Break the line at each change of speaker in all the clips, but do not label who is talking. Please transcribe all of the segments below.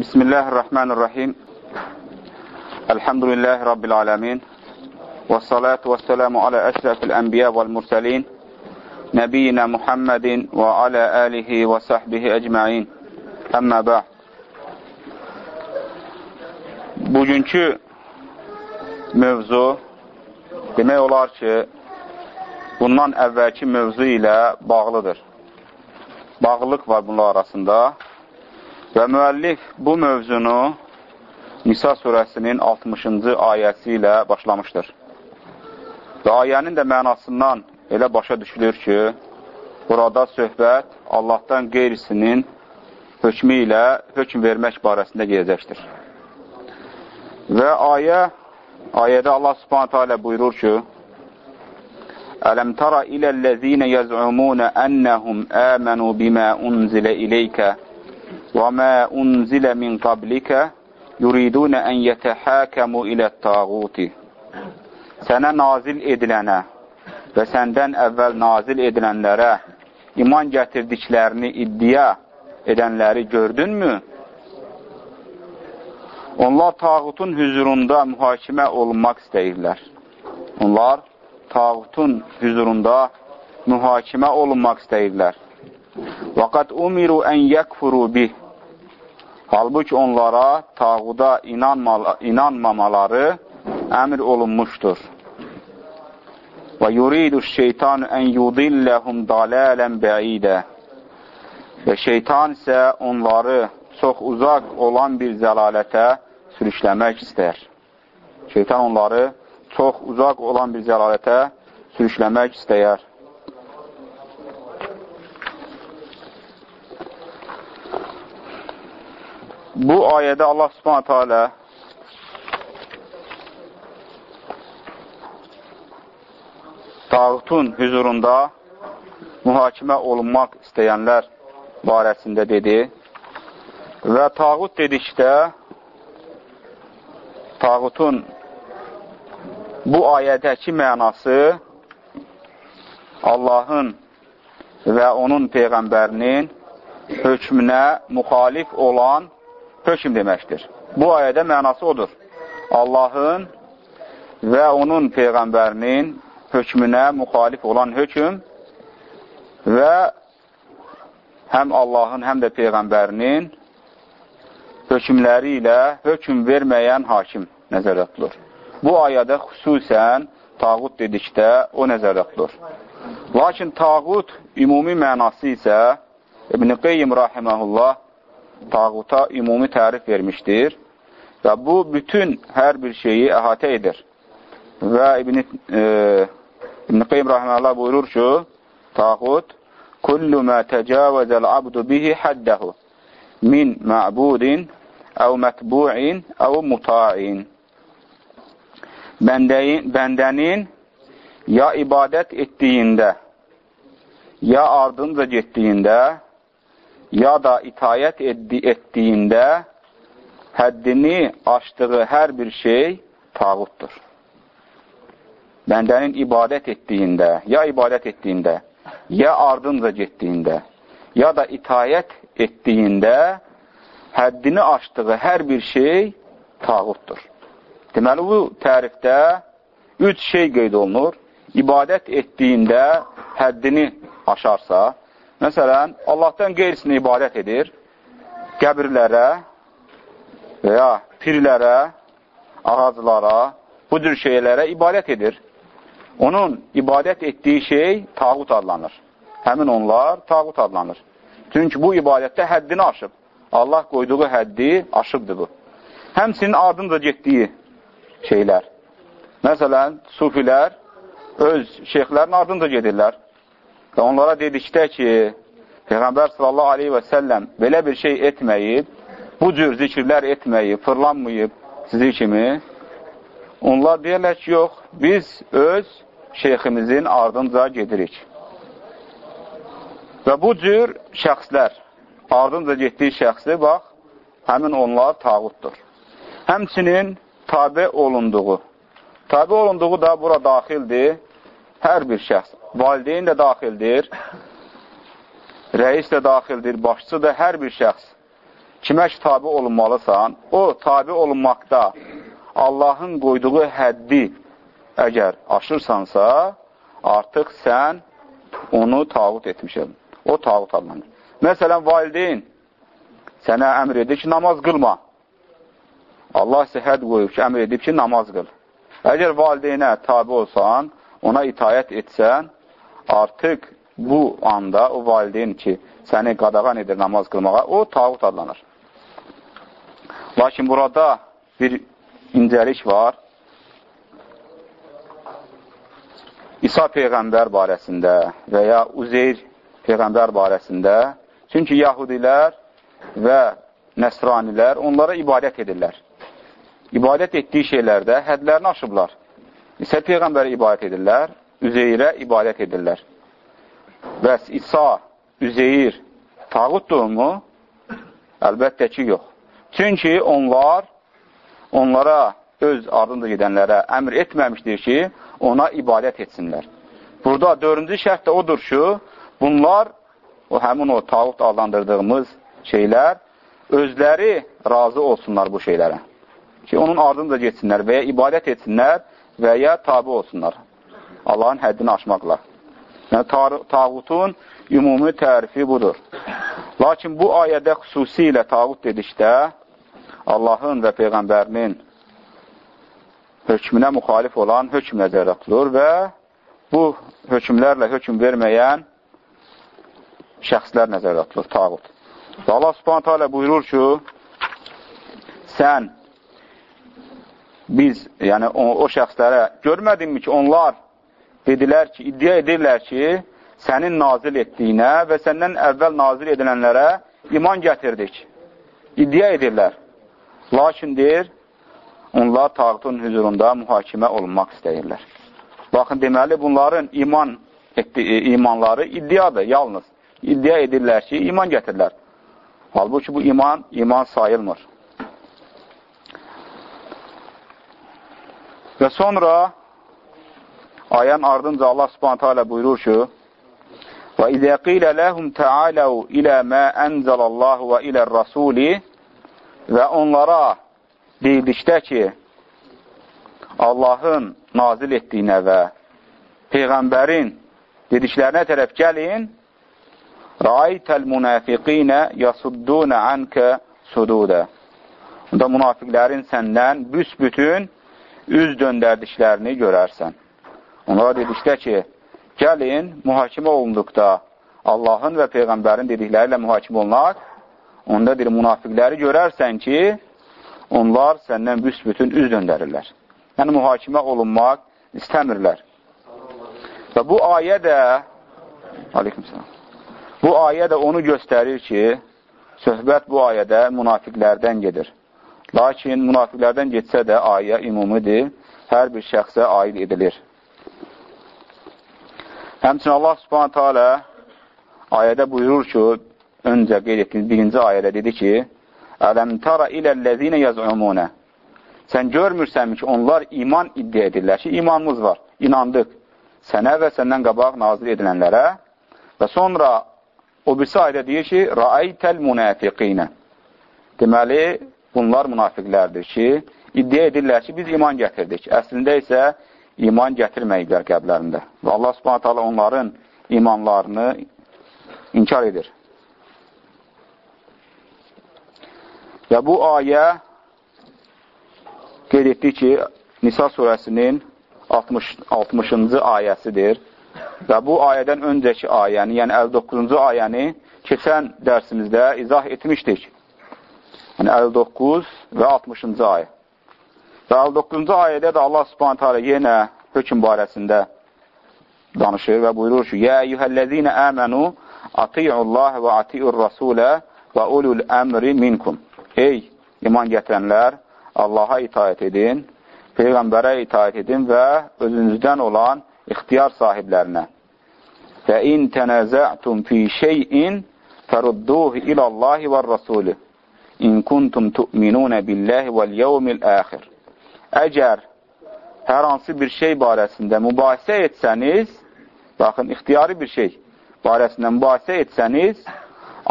Bismillahirrahmanirrahim. Elhamdülillahi Rabbil alemin. Və salatu və selamu alə əşrəfil ənbiyə vəl mürsəlin. Nəbiyyina Muhammedin və alə əlihi və sahbihi əcməin. Əmmə bə'd. Bugünkü mövzu demək olar ki, bundan əvvəlki mövzu ilə bağlıdır. Bağlılıq var bunlar arasında. Və müəllif bu mövzunu Nisa surəsinin 60-cı ayəsi ilə başlamışdır. Və ayənin də mənasından elə başa düşülür ki, burada söhbət Allahdan qeyrisinin hökmü ilə hökm vermək barəsində gedəcəkdir. Və ayə, ayədə Allah subhanətə alə buyurur ki, Ələm tara iləl-ləzinə yəz'umunə ənəhum əmənu bimə unzilə ileykə وما أنزل من قبلك يريدون أن يتحاكموا إلى الطاغوت sənə nazil edilənə və səndən əvvəl nazil edilənlərə iman gətirdiklərini iddia edənləri gördünmü? Onlar tağutun hüzurunda mühakimə olunmaq istəyirlər. Onlar tağutun hüzurunda mühakimə olunmaq istəyirlər. وَقَدْ اُمِرُوا اَنْ يَكْفُرُوا بِهِ Halbuki onlara tağuda inanmamaları əmr olunmuşdur. Və yuridu şeytan ən yudilləhum dalalən bəidə. Və şeytan isə onları çox uzaq olan bir zəlalətə sürüşləmək istər. Şeytan onları çox uzaq olan bir zəlalətə sürüşləmək istəyər. Bu ayədə Allah subhanətə alə tağutun hüzurunda mühakimə olunmaq istəyənlər barəsində dedi və tağut dedikdə tağutun bu ayədəki mənası Allahın və onun Peyğəmbərinin hökmünə müxalif olan hökm deməkdir. Bu ayədə mənası odur. Allahın və onun Peyğəmbərinin hökmünə müxalif olan hökm və həm Allahın, həm də Peyğəmbərinin hökmləri ilə hökm verməyən hakim nəzərdə tutulur. Bu ayədə xüsusən tağut dedikdə o nəzərdə tutulur. Lakin tağut ümumi mənası isə İbn-i Qeyyim rahiməhullah tağuta ümumi tərif vermişdir və bu bütün hər bir şeyi əhatə edir. Və İbn-i e, İbn Qeym Rahmanallah buyurur ki, tağut kullu mə təcavəzəl abdu bihi həddəhu min mə'budin əv mətbu'in əv muta'in Bəndəyin, bəndənin ya ibadət etdiyində, ya ardınca getdiyində ya da itayət etdiyində həddini aşdığı hər bir şey tağutdur. Bəndənin ibadət etdiyində, ya ibadət etdiyində, ya ardınca getdiyində, ya da itayət etdiyində həddini aşdığı hər bir şey tağutdur. Deməli, bu tərifdə üç şey qeyd olunur. İbadət etdiyində həddini aşarsa, Məsələn, Allahdan qeyrisinə ibadət edir, qəbirlərə və ya pirlərə, ağaclara, bu cür şeylərə ibadət edir. Onun ibadət etdiyi şey tağut adlanır. Həmin onlar tağut adlanır. Çünki bu ibadətdə həddini aşıb. Allah qoyduğu həddi aşıbdır bu. Həmsinin ardınca getdiyi şeylər. Məsələn, sufilər öz şeyxlərin ardınca gedirlər. Və onlara dedikdə ki, Peyğəmbər sallallahu aleyhi və səlləm belə bir şey etməyib, bu cür zikirlər etməyib, fırlanmayıb sizi kimi, onlar deyərlər ki, yox, biz öz şeyximizin ardınca gedirik. Və bu cür şəxslər, ardınca getdiyi şəxsi, bax, həmin onlar tağutdur. Həmçinin tabi olunduğu, tabi olunduğu da bura daxildir, hər bir şəxs valideyn də daxildir, rəis də daxildir, başçı da hər bir şəxs. kimə ki tabi olunmalısan, o tabi olunmaqda Allahın qoyduğu həddi əgər aşırsansa, artıq sən onu tağut etmişsən. O tağut adlanır. Məsələn, valideyn sənə əmr edir ki, namaz qılma. Allah isə hədd qoyub ki, əmr edib ki, namaz qıl. Əgər valideynə tabi olsan, ona itayət etsən, artıq bu anda o valideyn ki, səni qadağan edir namaz qılmağa, o tağut adlanır. Lakin burada bir incəlik var. İsa Peyğəmbər barəsində və ya Uzeyr Peyğəmbər barəsində. Çünki yahudilər və nəsranilər onlara ibadət edirlər. İbadət etdiyi şeylərdə hədlərini aşıblar. İsa Peyğəmbərə ibadət edirlər, Üzeyrə ibadət edirlər. Bəs İsa, Üzeyir tağutdurmu? Əlbəttə ki, yox. Çünki onlar onlara öz ardınca gedənlərə əmr etməmişdir ki, ona ibadət etsinlər. Burada dördüncü şərt də odur ki, bunlar, o həmin o tağut adlandırdığımız şeylər, özləri razı olsunlar bu şeylərə. Ki, onun ardınca getsinlər və ya ibadət etsinlər və ya tabi olsunlar. Allahın həddini aşmaqla. Yəni, tağutun ümumi tərifi budur. Lakin bu ayədə xüsusilə tağut dedikdə, Allahın və Peyğəmbərinin hökmünə müxalif olan hökm nəzərdə tutulur və bu hökmlərlə hökm verməyən şəxslər nəzərdə tutulur, tağut. Və Allah subhanətə alə buyurur ki, sən biz, yəni o, o şəxslərə görmədinmi ki, onlar dedilər ki, iddia edirlər ki, sənin nazil etdiyinə və səndən əvvəl nazil edilənlərə iman gətirdik. İddia edirlər. Lakin deyir, onlar tağutun hüzurunda mühakimə olunmaq istəyirlər. Baxın, deməli, bunların iman etdi, e, imanları iddiadır, yalnız. İddia edirlər ki, iman gətirirlər. Halbuki bu iman, iman sayılmır. Və sonra ayən ardınca Allah subhanətə alə buyurur ki, وَإِذَا قِيلَ لَهُمْ تَعَالَوْا إِلَى مَا أَنْزَلَ اللّٰهُ وَإِلَى الرَّسُولِ və onlara deyildikdə ki, Allahın nazil etdiyinə və Peyğəmbərin dediklərinə tərəf gəlin, Rəaytəl münafiqinə yasuddunə ənkə sududə. Onda münafiqlərin səndən büsbütün üz döndərdiklərini görərsən. Onlara dedikdə ki, gəlin, mühakimə olunduqda Allahın və Peyğəmbərin dedikləri ilə mühakimə olunaq, onda bir münafiqləri görərsən ki, onlar səndən büsbütün üz döndərirlər. Yəni, mühakimə olunmaq istəmirlər. Və bu ayə də, aleykümselam, bu ayə də onu göstərir ki, söhbət bu ayədə münafiqlərdən gedir. Lakin münafiqlərdən getsə də ayə ümumidir, hər bir şəxsə aid edilir. Həmçin Allah subhanətə alə ayədə buyurur ki, öncə qeyd etdiyiniz birinci ayədə dedi ki, Ələm tara iləl-ləzinə yaz'umunə Sən görmürsənmi ki, onlar iman iddia edirlər? Ki, imanımız var, inandıq sənə və səndən qabaq nazil edilənlərə. Və sonra o birisi ayədə deyir ki, Rəaytəl münafiqinə Deməli, bunlar münafiqlərdir ki, iddia edirlər ki, biz iman gətirdik. Əslində isə iman gətirməyiblər qəblərində. Və Allah subhanət hala onların imanlarını inkar edir. Və bu ayə qeyd etdik ki, Nisa surəsinin 60, 60-cı ayəsidir. Və bu ayədən öncəki ayəni, yəni 59-cu ayəni keçən dərsimizdə izah etmişdik. Yəni 59 və 60-cı ayə. Və 59-cu ayədə də Allah subhanətə alə yenə hökum barəsində danışır və buyurur ki, Yə eyyuhəl-ləzinə əmənu ati'ullah və ati'ur rasulə və ulul əmri minkum. Ey iman gətirənlər, Allaha itaət edin, Peyğəmbərə itaət edin və özünüzdən olan ixtiyar sahiblərinə. Və in tənəzə'tum fi şeyin fərudduhu ilallahi və rasulü in kuntum tu'minunə billəhi vəl yevmil əxir. Əgər hər hansı bir şey barəsində mübahisə etsəniz, baxın, ixtiyari bir şey barəsində mübahisə etsəniz,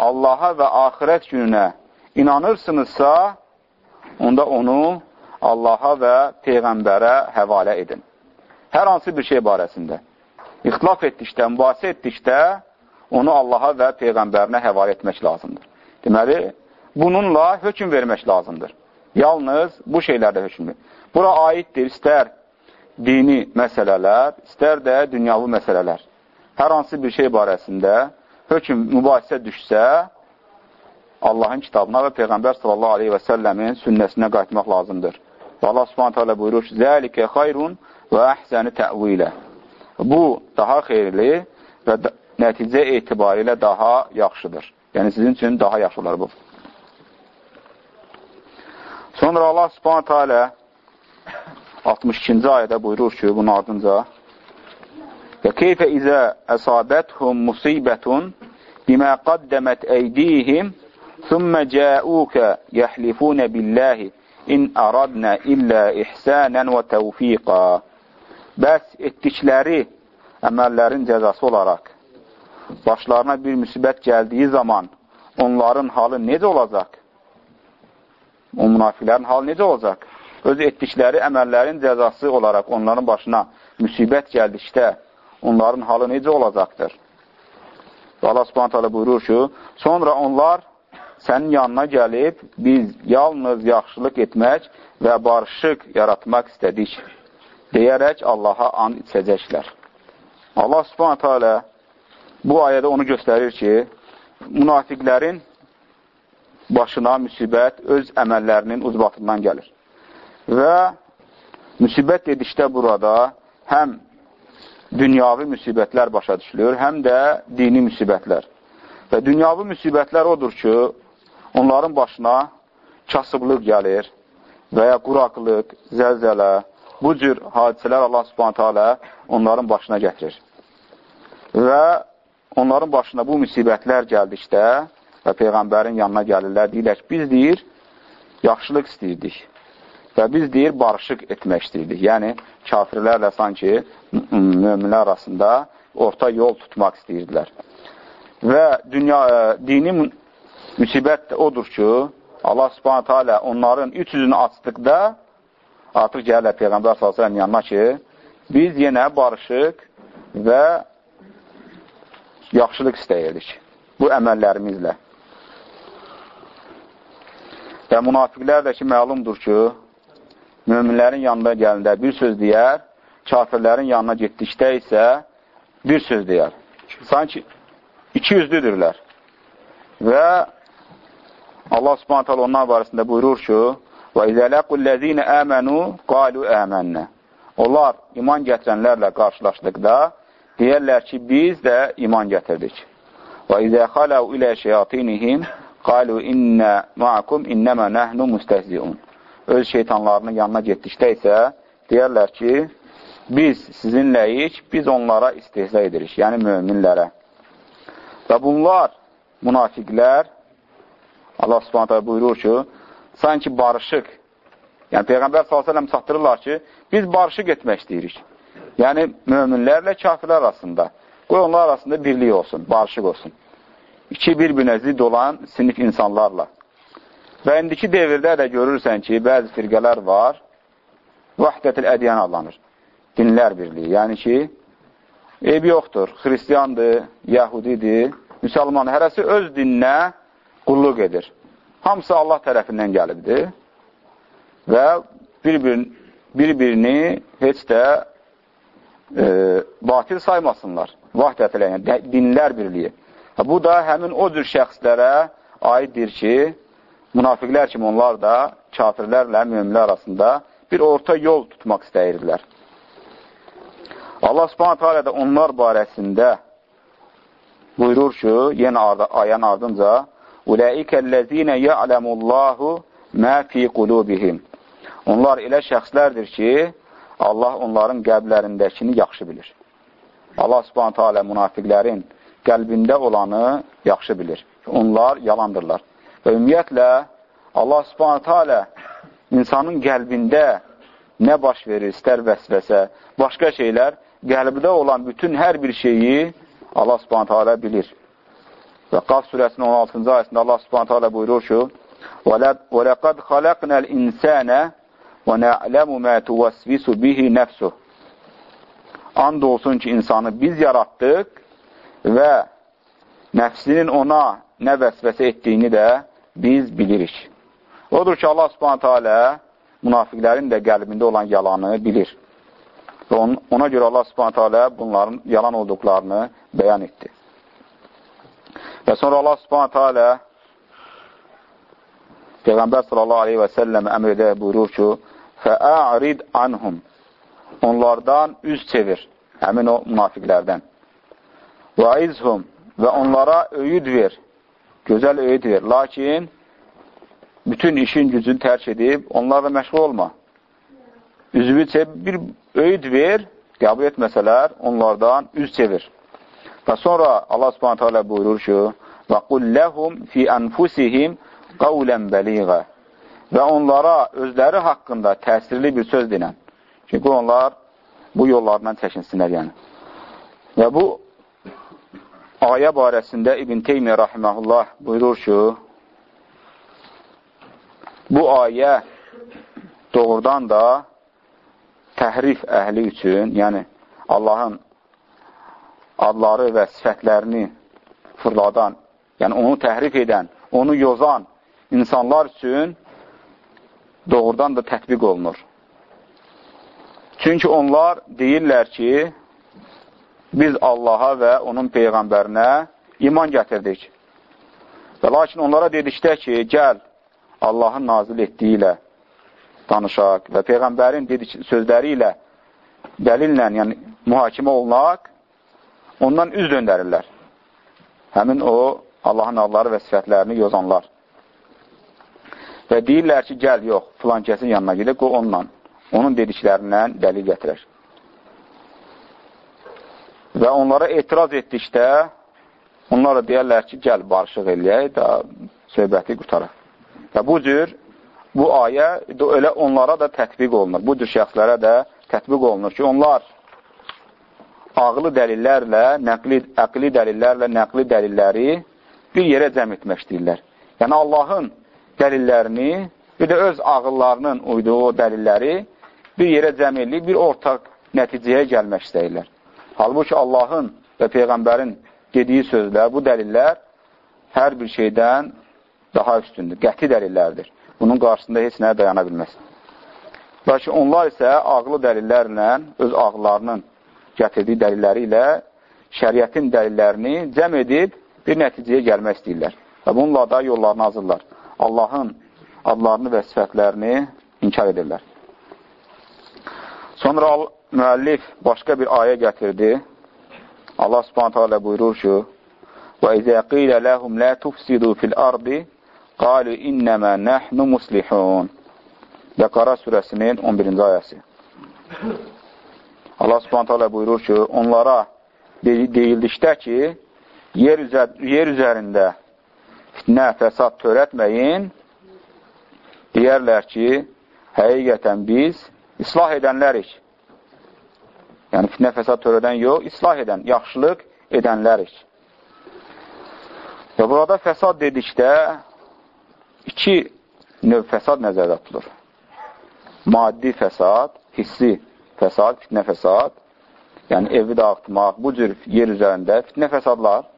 Allaha və axirət gününə inanırsınızsa, onda onu Allaha və Peyğəmbərə həvalə edin. Hər hansı bir şey barəsində. İxtilaf etdikdə, mübahisə etdikdə, onu Allaha və Peyğəmbərinə həvalə etmək lazımdır. Deməli, bununla hökum vermək lazımdır. Yalnız bu şeylərdə hökmdür. Bura aiddir istər dini məsələlər, istər də dünyavi məsələlər. Hər hansı bir şey barəsində hökm mübahisə düşsə, Allahın kitabına və Peyğəmbər sallallahu aleyhi və səlləmin sünnəsinə qayıtmaq lazımdır. Və Allah subhanətə alə buyurur ki, Zəlikə xayrun və əhsəni təvilə. Bu, daha xeyirli və nəticə etibarilə daha yaxşıdır. Yəni, sizin üçün daha yaxşılar bu. Sonra Allah subhanətə alə 62-ci ayədə buyurur ki, bunun ardınca Və keyfə izə əsabəthum musibətun bimə qaddəmət əydihim thumma cəəukə yəhlifunə billəhi in aradnə illə ihsənən və təvfiqa. Bəs etdikləri əməllərin cəzası olaraq başlarına bir müsibət gəldiyi zaman onların halı necə olacaq? O münafiqlərin halı necə olacaq? Öz etdikləri əməllərin cəzası olaraq onların başına müsibət gəldikdə onların halı necə olacaqdır? Allah subhanət buyurur ki, sonra onlar sənin yanına gəlib, biz yalnız yaxşılıq etmək və barışıq yaratmaq istədik, deyərək Allaha and içəcəklər. Allah subhanətə alə bu ayədə onu göstərir ki, münafiqlərin başına müsibət öz əməllərinin uzbatından gəlir. Və müsibət dedikdə burada həm dünyavi müsibətlər başa düşülür, həm də dini müsibətlər. Və dünyavi müsibətlər odur ki, onların başına kasıblıq gəlir və ya quraqlıq, zəlzələ, bu cür hadisələr Allah subhanətə alə onların başına gətirir. Və onların başına bu müsibətlər gəldikdə və Peyğəmbərin yanına gəlirlər, deyirlər ki, biz deyir, yaxşılıq istəyirdik və biz deyir, barışıq etmək istəyirdik. Yəni, kafirlərlə sanki müminlər arasında orta yol tutmaq istəyirdilər. Və dünya, ə, e, dini Müsibət odur ki, Allah subhanətə alə onların üç yüzünü açdıqda artıq gəlirlər Peyğəmbər s.ə.v yanına ki, biz yenə barışıq və yaxşılıq istəyirdik bu əməllərimizlə. Və münafiqlər də ki, məlumdur ki, müminlərin yanında gəlində bir söz deyər, kafirlərin yanına getdikdə isə bir söz deyər. Sanki iki yüzlüdürlər. Və Allah subhanət hala onlar barəsində buyurur ki, Və izələqullezine əmənu qalu əmənnə. Onlar iman gətirənlərlə qarşılaşdıqda deyərlər ki, biz də iman gətirdik. Və izə xaləv ilə şeyatinihim qalu innə ma'akum innəmə nəhnu müstəhziun. Öz şeytanlarının yanına getdikdə isə deyərlər ki, biz sizinləyik, biz onlara istehza edirik, yəni möminlərə. Və bunlar, münafiqlər, Allah subhanətə buyurur ki, sanki barışıq, yəni Peyğəmbər s.ə.v çatdırırlar ki, biz barışıq etmək istəyirik. Yəni, möminlərlə kafirlər arasında. Qoy onlar arasında birlik olsun, barışıq olsun. İki bir-birinə zid olan sinif insanlarla. Və indiki devirdə də görürsən ki, bəzi firqələr var, vahdətil ədiyən adlanır. Dinlər birliyi. Yəni ki, eybi yoxdur. Xristiyandır, Yahudidir, müsəlman. Hərəsi öz dininə qulluq edir. Hamısı Allah tərəfindən gəlibdir və bir-birini bir heç də e, batil saymasınlar. Vahdət eləyən, dinlər birliyi. Bu da həmin o cür şəxslərə aiddir ki, münafiqlər kimi onlar da kafirlərlə müminlər arasında bir orta yol tutmaq istəyirdilər. Allah subhanətə alə də onlar barəsində buyurur ki, yenə ayən ardınca Uləikəl-ləzinə ya'ləmullahu mə fi qulubihim. Onlar elə şəxslərdir ki, Allah onların qəlblərindəkini yaxşı bilir. Allah subhanətə alə münafiqlərin qəlbində olanı yaxşı bilir. Onlar yalandırlar. Və ümumiyyətlə, Allah subhanətə alə insanın qəlbində nə baş verir, istər vəsvəsə, başqa şeylər, qəlbdə olan bütün hər bir şeyi Allah subhanətə alə bilir. Və Qaf surəsinin 16-cı ayəsində Allah subhanətə alə buyurur ki, وَلَقَدْ خَلَقْنَا الْإِنْسَانَ وَنَعْلَمُ مَا تُوَسْوِسُ بِهِ نَفْسُهُ And olsun ki, insanı biz yaratdıq və nəfsinin ona nə vəsvəsə etdiyini də biz bilirik. Odur ki, Allah subhanətə alə münafiqlərin də qəlbində olan yalanı bilir. Və ona görə Allah subhanətə alə bunların yalan olduqlarını bəyan etdi. Və sonra Allah subhanətə alə Peyğəmbər sallallahu aleyhi və səlləm əmr edə buyurur ki, Fəərid anhum Onlardan üz çevir, həmin o münafiqlərdən. Və izhum və onlara öyüd ver, gözəl öyüd ver. Lakin bütün işin gücünü tərk edib, onlarla məşğul olma. Üzvü çevir, bir öyüd ver, qəbul etməsələr, onlardan üz çevir. Və sonra Allah subhanətə alə buyurur ki, və qulləhum fi ənfusihim qavlən bəliğə və onlara özləri haqqında təsirli bir söz denən. Çünki onlar bu yollardan çəkinsinlər yəni. Və bu ayə barəsində İbn Teymiyyə rahiməhullah buyurur ki, bu ayə doğrudan da təhrif əhli üçün, yəni Allahın adları və sifətlərini fırladan, yəni onu təhrif edən, onu yozan insanlar üçün doğrudan da tətbiq olunur. Çünki onlar deyirlər ki, biz Allaha və onun Peyğəmbərinə iman gətirdik. Və lakin onlara dedikdə ki, gəl Allahın nazil etdiyi ilə danışaq və Peyğəmbərin dedik, sözləri ilə dəlillə, yəni mühakimə olunaq, ondan üz döndərirlər. Həmin o, Allahın adları və sifətlərini yozanlar. Və deyirlər ki, gəl, yox, filan kəsin yanına gedək, qoy onunla, onun dediklərindən dəlil gətirər. Və onlara etiraz etdikdə, onlar da deyərlər ki, gəl, barışıq eləyək, da söhbəti qutaraq. Və bu cür, bu ayə elə onlara da tətbiq olunur. Bu cür şəxslərə də tətbiq olunur ki, onlar ağlı dəlillərlə, nəqli, əqli dəlillərlə, nəqli dəlilləri bir yerə cəm etmək istəyirlər. Yəni, Allahın dəlillərini, bir də öz ağıllarının uyduğu dəlilləri bir yerə cəm edib, bir ortaq nəticəyə gəlmək istəyirlər. Halbuki Allahın və Peyğəmbərin dediyi sözlər, bu dəlillər hər bir şeydən daha üstündür, qəti dəlillərdir. Bunun qarşısında heç nəyə dayana bilməz. Lakin onlar isə ağlı dəlillərlə, öz ağıllarının gətirdiyi dəlilləri ilə şəriətin dəlillərini cəm edib bir nəticəyə gəlmək istəyirlər. Və bununla da yollarını hazırlar. Allahın adlarını və sifətlərini inkar edirlər. Sonra müəllif başqa bir ayə gətirdi. Allah subhanətə alə buyurur ki, وَإِذَا قِيلَ لَهُمْ لَا تُفْسِدُوا فِي الْأَرْضِ قَالُوا إِنَّمَا نَحْنُ مُسْلِحُونَ Bəqara surəsinin 11-ci ayəsi. Allah subhanətə alə buyurur ki, onlara deyildikdə ki, yer, üzər, yer üzərində fitnə, fəsad törətməyin, deyərlər ki, həqiqətən biz islah edənlərik. Yəni, fitnə, fəsad törədən yox, islah edən, yaxşılıq edənlərik. Və burada fəsad dedikdə iki növ fəsad nəzərdə tutulur. Maddi fəsad, hissi fəsad, fitnə fəsad, yəni evi dağıtmaq, bu cür yer üzərində fitnə fəsadlar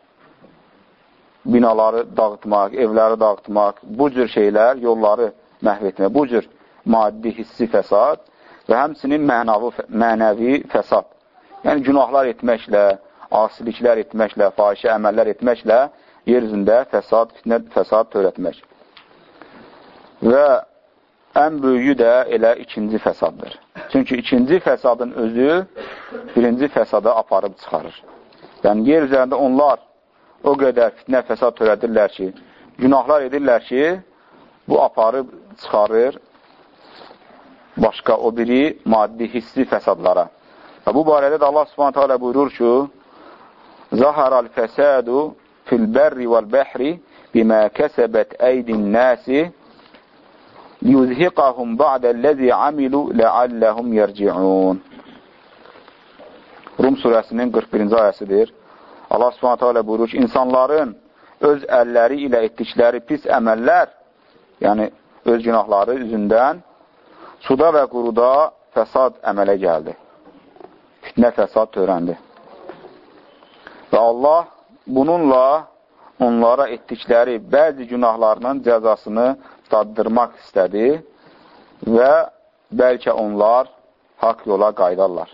binaları dağıtmaq, evləri dağıtmaq, bu cür şeylər, yolları məhv etmək, bu cür maddi, hissi fəsad və həmsinin mənavı, mənəvi fəsad. Yəni, günahlar etməklə, asiliklər etməklə, fahişə əməllər etməklə yer üzündə fəsad, fitnə, fəsad törətmək. Və ən böyüyü də elə ikinci fəsaddır. Çünki ikinci fəsadın özü birinci fəsada aparıb çıxarır. Yəni, yer üzərində onlar o qədər fitnə fəsad törədirlər ki, günahlar edirlər ki, bu aparıb çıxarır başqa o biri maddi, hissi fəsadlara. Və bu barədə də Allah subhanətə alə buyurur ki, Zaharal fəsədu fil bərri vəl bəhri bimə kəsəbət əydin nəsi yuzhiqahum ba'dəl-ləzi amilu ləalləhum yərci'un. Rum surəsinin 41-ci ayəsidir. Allah subhanətə alə buyurur ki, insanların öz əlləri ilə etdikləri pis əməllər yəni öz günahları üzündən suda və quruda fəsad əmələ gəldi. Fitnə fəsad törəndi. Və Allah bununla onlara etdikləri bəzi günahlarının cəzasını daddırmaq istədi və bəlkə onlar haqq yola qaydarlar.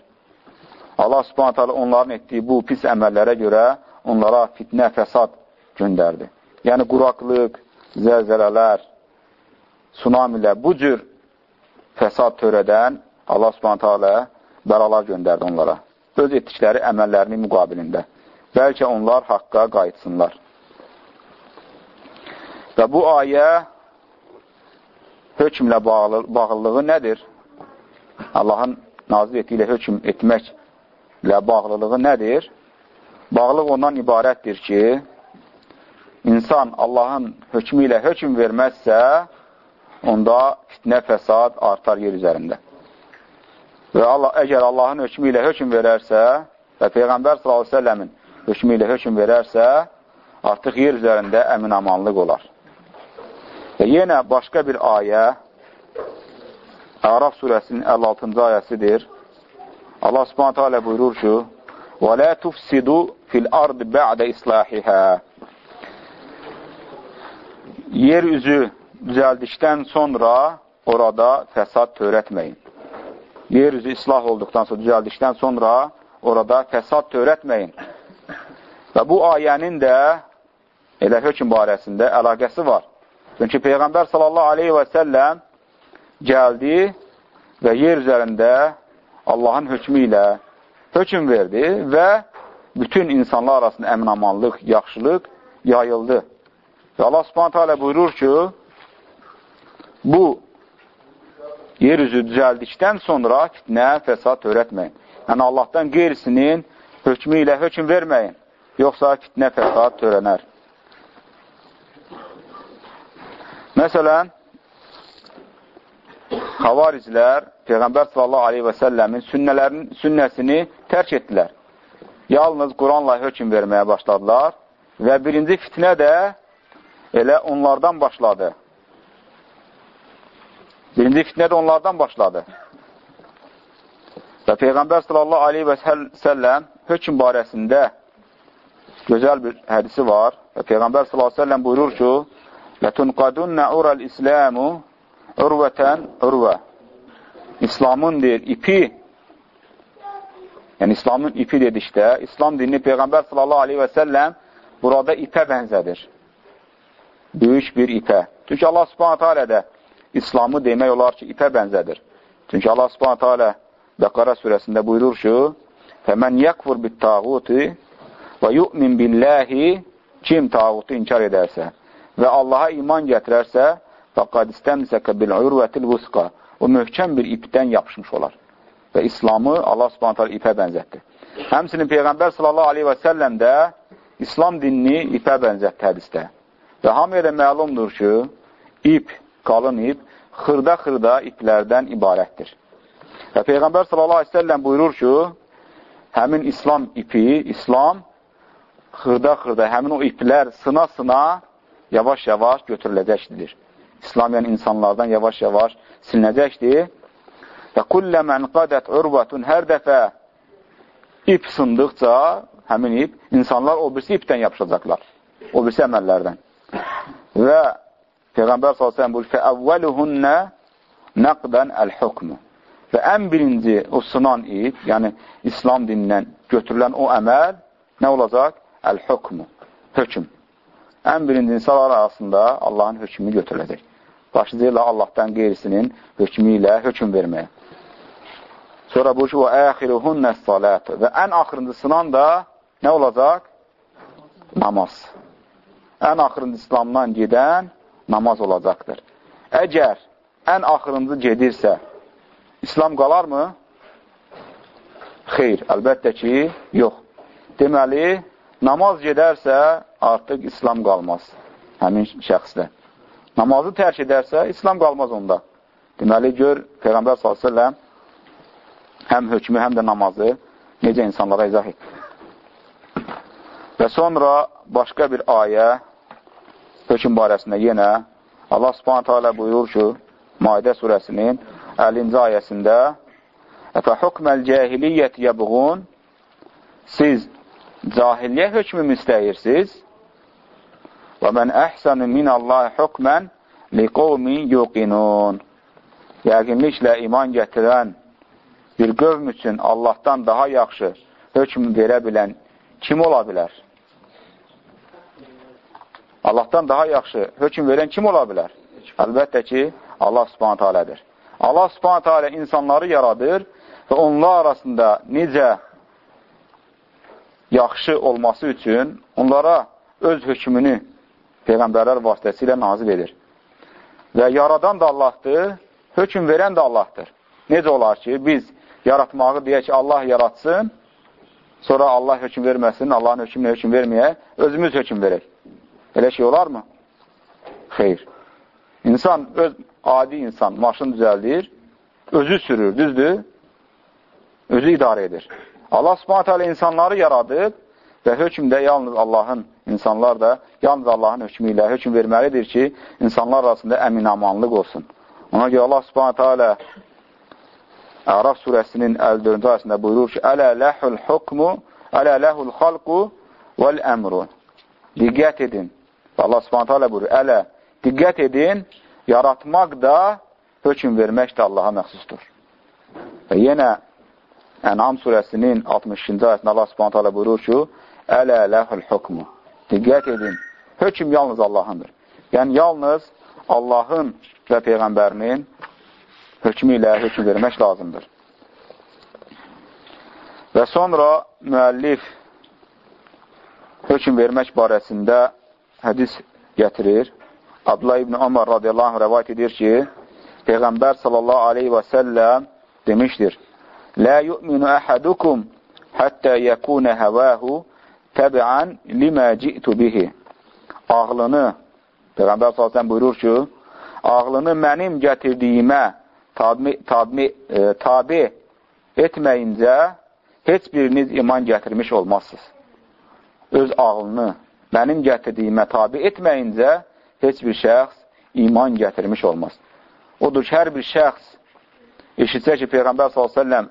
Allah subhanət hələ onların etdiyi bu pis əməllərə görə onlara fitnə, fəsad göndərdi. Yəni, quraqlıq, zəlzələlər, tsunamilər, bu cür fəsad törədən Allah subhanətə alə bəralar göndərdi onlara. Öz etdikləri əməllərinin müqabilində. Bəlkə onlar haqqa qayıtsınlar. Və bu ayə hökmlə bağlı, bağlılığı nədir? Allahın nazil etdiyi ilə hökm etməklə bağlılığı nədir? Bağlıq ondan ibarətdir ki, insan Allahın hökmü ilə hökm verməzsə, onda fitnə, fəsad artar yer üzərində. Və Allah, əgər Allahın hökmü ilə hökm verərsə və Peyğəmbər s.ə.v-in hökmü ilə hökm verərsə, artıq yer üzərində əmin-amanlıq olar. Və yenə başqa bir ayə, Əraf surəsinin 56-cı ayəsidir. Allah subhanətə alə buyurur ki, وَلَا تُفْسِدُوا فِي الْأَرْضِ بَعْدَ إِصْلَاحِهَا Yer üzü düzəldikdən sonra orada fəsad törətməyin. Yer üzü islah olduqdan sonra, düzəldikdən sonra orada fəsad törətməyin. Və bu ayənin də elə hökm barəsində əlaqəsi var. Çünki Peyğəmbər sallallahu aleyhi və səlləm gəldi və yer üzərində Allahın hökmü ilə hökm verdi və bütün insanlar arasında əminamanlıq, yaxşılıq yayıldı. Və Allah subhanətə alə buyurur ki, bu yer üzü düzəldikdən sonra fitnə, fəsad törətməyin. Yəni, Allahdan qeyrisinin hökmü ilə hökm verməyin. Yoxsa fitnə, fəsad törənər. Məsələn, xavariclər Peyğəmbər sallallahu aleyhi və səlləmin sünnəsini tərk etdilər. Yalnız Quranla hökm verməyə başladılar və birinci fitnə də elə onlardan başladı. Birinci fitnə də onlardan başladı. Və Peyğəmbər sallallahu aleyhi və səlləm hökm barəsində gözəl bir hədisi var. Və Peyğəmbər sallallahu aleyhi və səlləm buyurur ki, لَتُنْقَدُنَّ عُرَ الْإِسْلَامُ عُرْوَةً عُرْوَةً İslamın deyir, ipi yəni İslamın ipi dedikdə, İslam dinini Peyğəmbər sallallahu aleyhi və səlləm burada ipə bənzədir böyük bir ipə. Çünki Allah subhanətə alə də İslamı demək olar ki, ipə bənzədir. Çünki Allah subhanətə alə Bəqara surəsində buyurur ki, Fəmən yəkvur bit tağuti və yu'min billəhi kim tağutu inkar edərsə və Allaha iman gətirərsə, fəqad istəmsəkə bil urvətil vusqa o möhkəm bir ipdən yapışmış olar. Və İslamı Allah subhanətə alə ipə bənzətdir. Həmsinin Peyğəmbər sallallahu aleyhi və səlləm də İslam dinini ipə bənzətdi hədistə. Və hamıya da məlumdur ki, ip, qalın ip, xırda-xırda iplərdən ibarətdir. Və Peyğəmbər sallallahu aleyhi ve sellem buyurur ki, həmin İslam ipi, İslam xırda-xırda, həmin o iplər sına-sına yavaş-yavaş götürüləcəkdir. İslam yəni insanlardan yavaş-yavaş silinəcəkdir. Və kulləmən qadət urvatun hər dəfə ip sındıqca, həmin ip, insanlar o birisi ipdən yapışacaqlar. O birisi əməllərdən. Və Peyğəmbər s.ə.v buyur, fəəvvəluhunnə nəqdən əl-hukmu. Və ən birinci o sınan ip, yəni İslam dinindən götürülən o əməl nə olacaq? Əl-hukmu, hökm. Ən birinci insanlar arasında Allahın hökmü götürüləcək. Başlayırlar Allahdan qeyrisinin hökmü ilə hökm verməyə. Sonra bu ki, və əxiruhunnə salatu. Və ən axırıncı sınan da nə olacaq? Namaz ən axırıncı İslamdan gedən namaz olacaqdır. Əgər ən axırıncı gedirsə, İslam qalarmı? Xeyr, əlbəttə ki, yox. Deməli, namaz gedərsə, artıq İslam qalmaz həmin şəxsdə. Namazı tərk edərsə, İslam qalmaz onda. Deməli, gör, Peyğəmbər s.ə.v həm hökmü, həm də namazı necə insanlara izah etdi. Və sonra başqa bir ayə hökm barəsində yenə Allah subhanətə alə buyurur ki, Maidə surəsinin 50-ci ayəsində Əfə hukməl cəhiliyyət yəbğun Siz cahiliyyə hökmümü istəyirsiniz? Və mən əhsənu minəllahi hukmən liqovmin yuqinun. Yəqinliklə iman gətirən bir qövm üçün Allahdan daha yaxşı hökm verə bilən kim ola bilər? Allahdan daha yaxşı hökm verən kim ola bilər? Əlbəttə ki, Allah subhanət alədir. Allah subhanət alə insanları yaradır və onlar arasında necə yaxşı olması üçün onlara öz hökmünü Peyğəmbərlər vasitəsilə nazil edir. Və yaradan da Allahdır, hökm verən də Allahdır. Necə olar ki, biz yaratmağı deyək ki, Allah yaratsın, sonra Allah hökm verməsin, Allahın hökmünə hökm verməyə, özümüz hökm verək. Elə şey olarmı? Xeyr. İnsan, öz adi insan maşın düzəldir, özü sürür, düzdür? Özü idarə edir. Allah subhanət hələ insanları yaradıb və hökmdə yalnız Allahın, insanlar da yalnız Allahın hökmü ilə hökm verməlidir ki, insanlar arasında əminamanlıq olsun. Ona görə Allah subhanət hələ Əraf surəsinin 54-cü ayəsində buyurur ki, Ələ ləhul hukmu, ələ ləhul xalqu vəl əmru. Diqqət edin. Allah subhanət hələ buyurur, ələ, diqqət edin, yaratmaq da, hökm vermək də Allaha məxsusdur. Və yenə Ənam surəsinin 62-ci ayəsində Allah subhanət hələ buyurur ki, Ələ ləhul hukmu. Diqqət edin, hökm yalnız Allahındır. Yəni, yalnız Allahın və Peyğəmbərinin hökmü ilə hökm vermək lazımdır. Və sonra müəllif hökm vermək barəsində hədis gətirir. Abdullah ibn Ömər radiyallahu anh rəvayət edir ki, Peyğəmbər sallallahu aleyhi və səlləm demişdir, Lə yu'minu əhədukum həttə yəkunə həvəhu təbiən limə ci'tu bihi. Ağlını, Peyğəmbər sallallahu aleyhi buyurur ki, ağlını mənim gətirdiyimə tabi, tabi, e, tabi etməyincə heç biriniz iman gətirmiş olmazsınız. Öz ağlını mənim gətirdiyimə tabi etməyincə heç bir şəxs iman gətirmiş olmaz. Odur ki, hər bir şəxs eşitsə ki, Peyğəmbər s.ə.v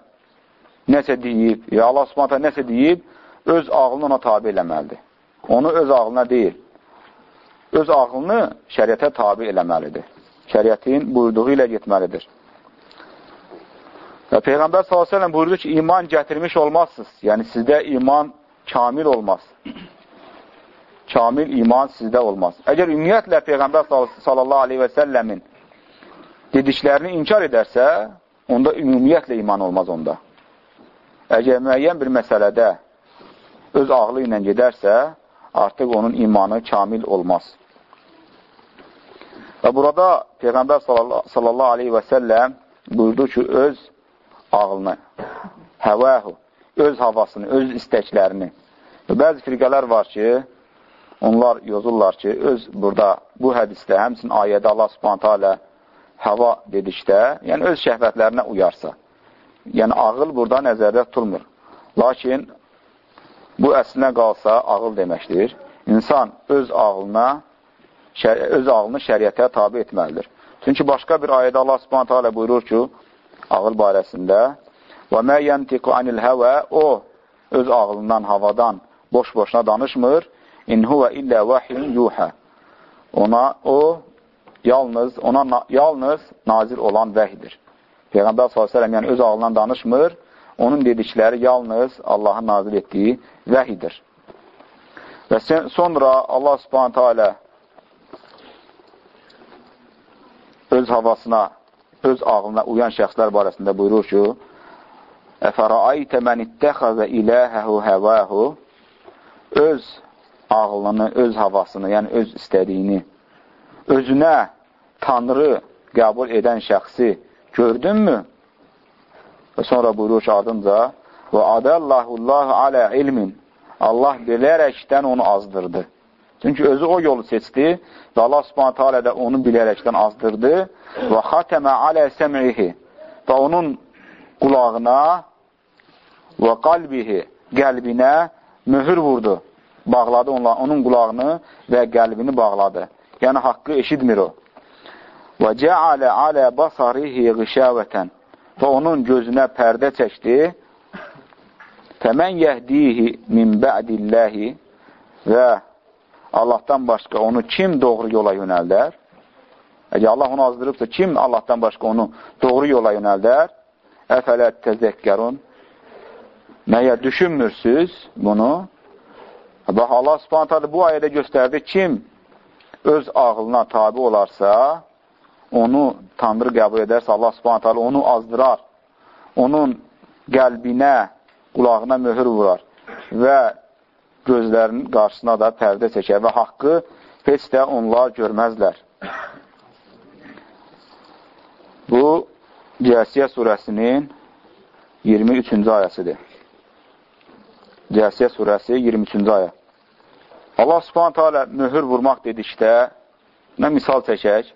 nəsə deyib, ya Allah s.ə.v nəsə deyib, öz ağlını ona tabi eləməlidir. Onu öz ağlına deyil, öz ağlını şəriətə tabi eləməlidir. Şəriətin buyurduğu ilə getməlidir. Və Peyğəmbər s.ə.v buyurdu ki, iman gətirmiş olmazsınız. Yəni, sizdə iman kamil olmaz. Kamil iman sizdə olmaz. Əgər ümumiyyətlə Peyğəmbər sallallahu aleyhi və səlləmin dediklərini inkar edərsə, onda ümumiyyətlə iman olmaz onda. Əgər müəyyən bir məsələdə öz ağlı ilə gedərsə, artıq onun imanı kamil olmaz. Və burada Peyğəmbər sallallahu aleyhi və səlləm buyurdu ki, öz ağlını, həvəhu, öz havasını, öz istəklərini. Və bəzi firqələr var ki, onlar yozurlar ki, öz burada bu hədisdə, həmçin ayədə Allah subhanətə alə hava dedikdə, yəni öz şəhvətlərinə uyarsa. Yəni ağıl burada nəzərdə tutulmur. Lakin bu əslinə qalsa ağıl deməkdir. İnsan öz ağlına, öz ağlını şəriətə tabi etməlidir. Çünki başqa bir ayədə Allah subhanətə alə buyurur ki, ağıl barəsində mə yəntiqu anil həvə o öz ağlından, havadan boş-boşuna danışmır. İn huvə illə vəhyun yuhə. Ona o yalnız ona yalnız nazil olan vəhdir. Peyğəmbər sallallahu əleyhi yəni öz ağlından danışmır. Onun dedikləri yalnız Allahın nazil etdiyi vəhidir. Və sonra Allah Subhanahu taala öz havasına öz ağlına uyan şəxslər barəsində buyurur ki, Əfərəaytə mən ittəxəzə iləhəhu həvəhu öz ağlını, öz havasını, yəni öz istədiyini, özünə Tanrı qəbul edən şəxsi gördünmü? Və sonra buyurur ki, ardınca və adəllahullahu alə ilmin Allah bilərəkdən onu azdırdı. Çünki özü o yolu seçdi və Allah subhanətə alə də onu bilərəkdən azdırdı və xatəmə alə səmihi və onun qulağına və qalbihi, qəlbinə mühür vurdu, bağladı onla, onun qulağını və qəlbini bağladı. Yəni, haqqı eşitmir o. Və cəalə alə basarihi qişəvətən və onun gözünə pərdə çəkdi. Fəmən yəhdihi min bə'dilləhi və Allahdan başqa onu kim doğru yola yönəldər? Əgər Allah onu azdırıbsa, kim Allahdan başqa onu doğru yola yönəldər? Əfələt təzəkkərun Məyə düşünmürsüz bunu? Bax, Allah subhanətələ bu ayədə göstərdi, kim öz ağlına tabi olarsa, onu Tanrı qəbul edərsə, Allah subhanətələ onu azdırar, onun qəlbinə, qulağına möhür vurar və gözlərinin qarşısına da pərdə çəkər və haqqı heç də onlar görməzlər. Bu, Cəsiyə surəsinin 23-cü ayəsidir. Cəsiyə surəsi 23-cü ayə. Allah subhanətə alə möhür vurmaq dedikdə, nə misal çəkək?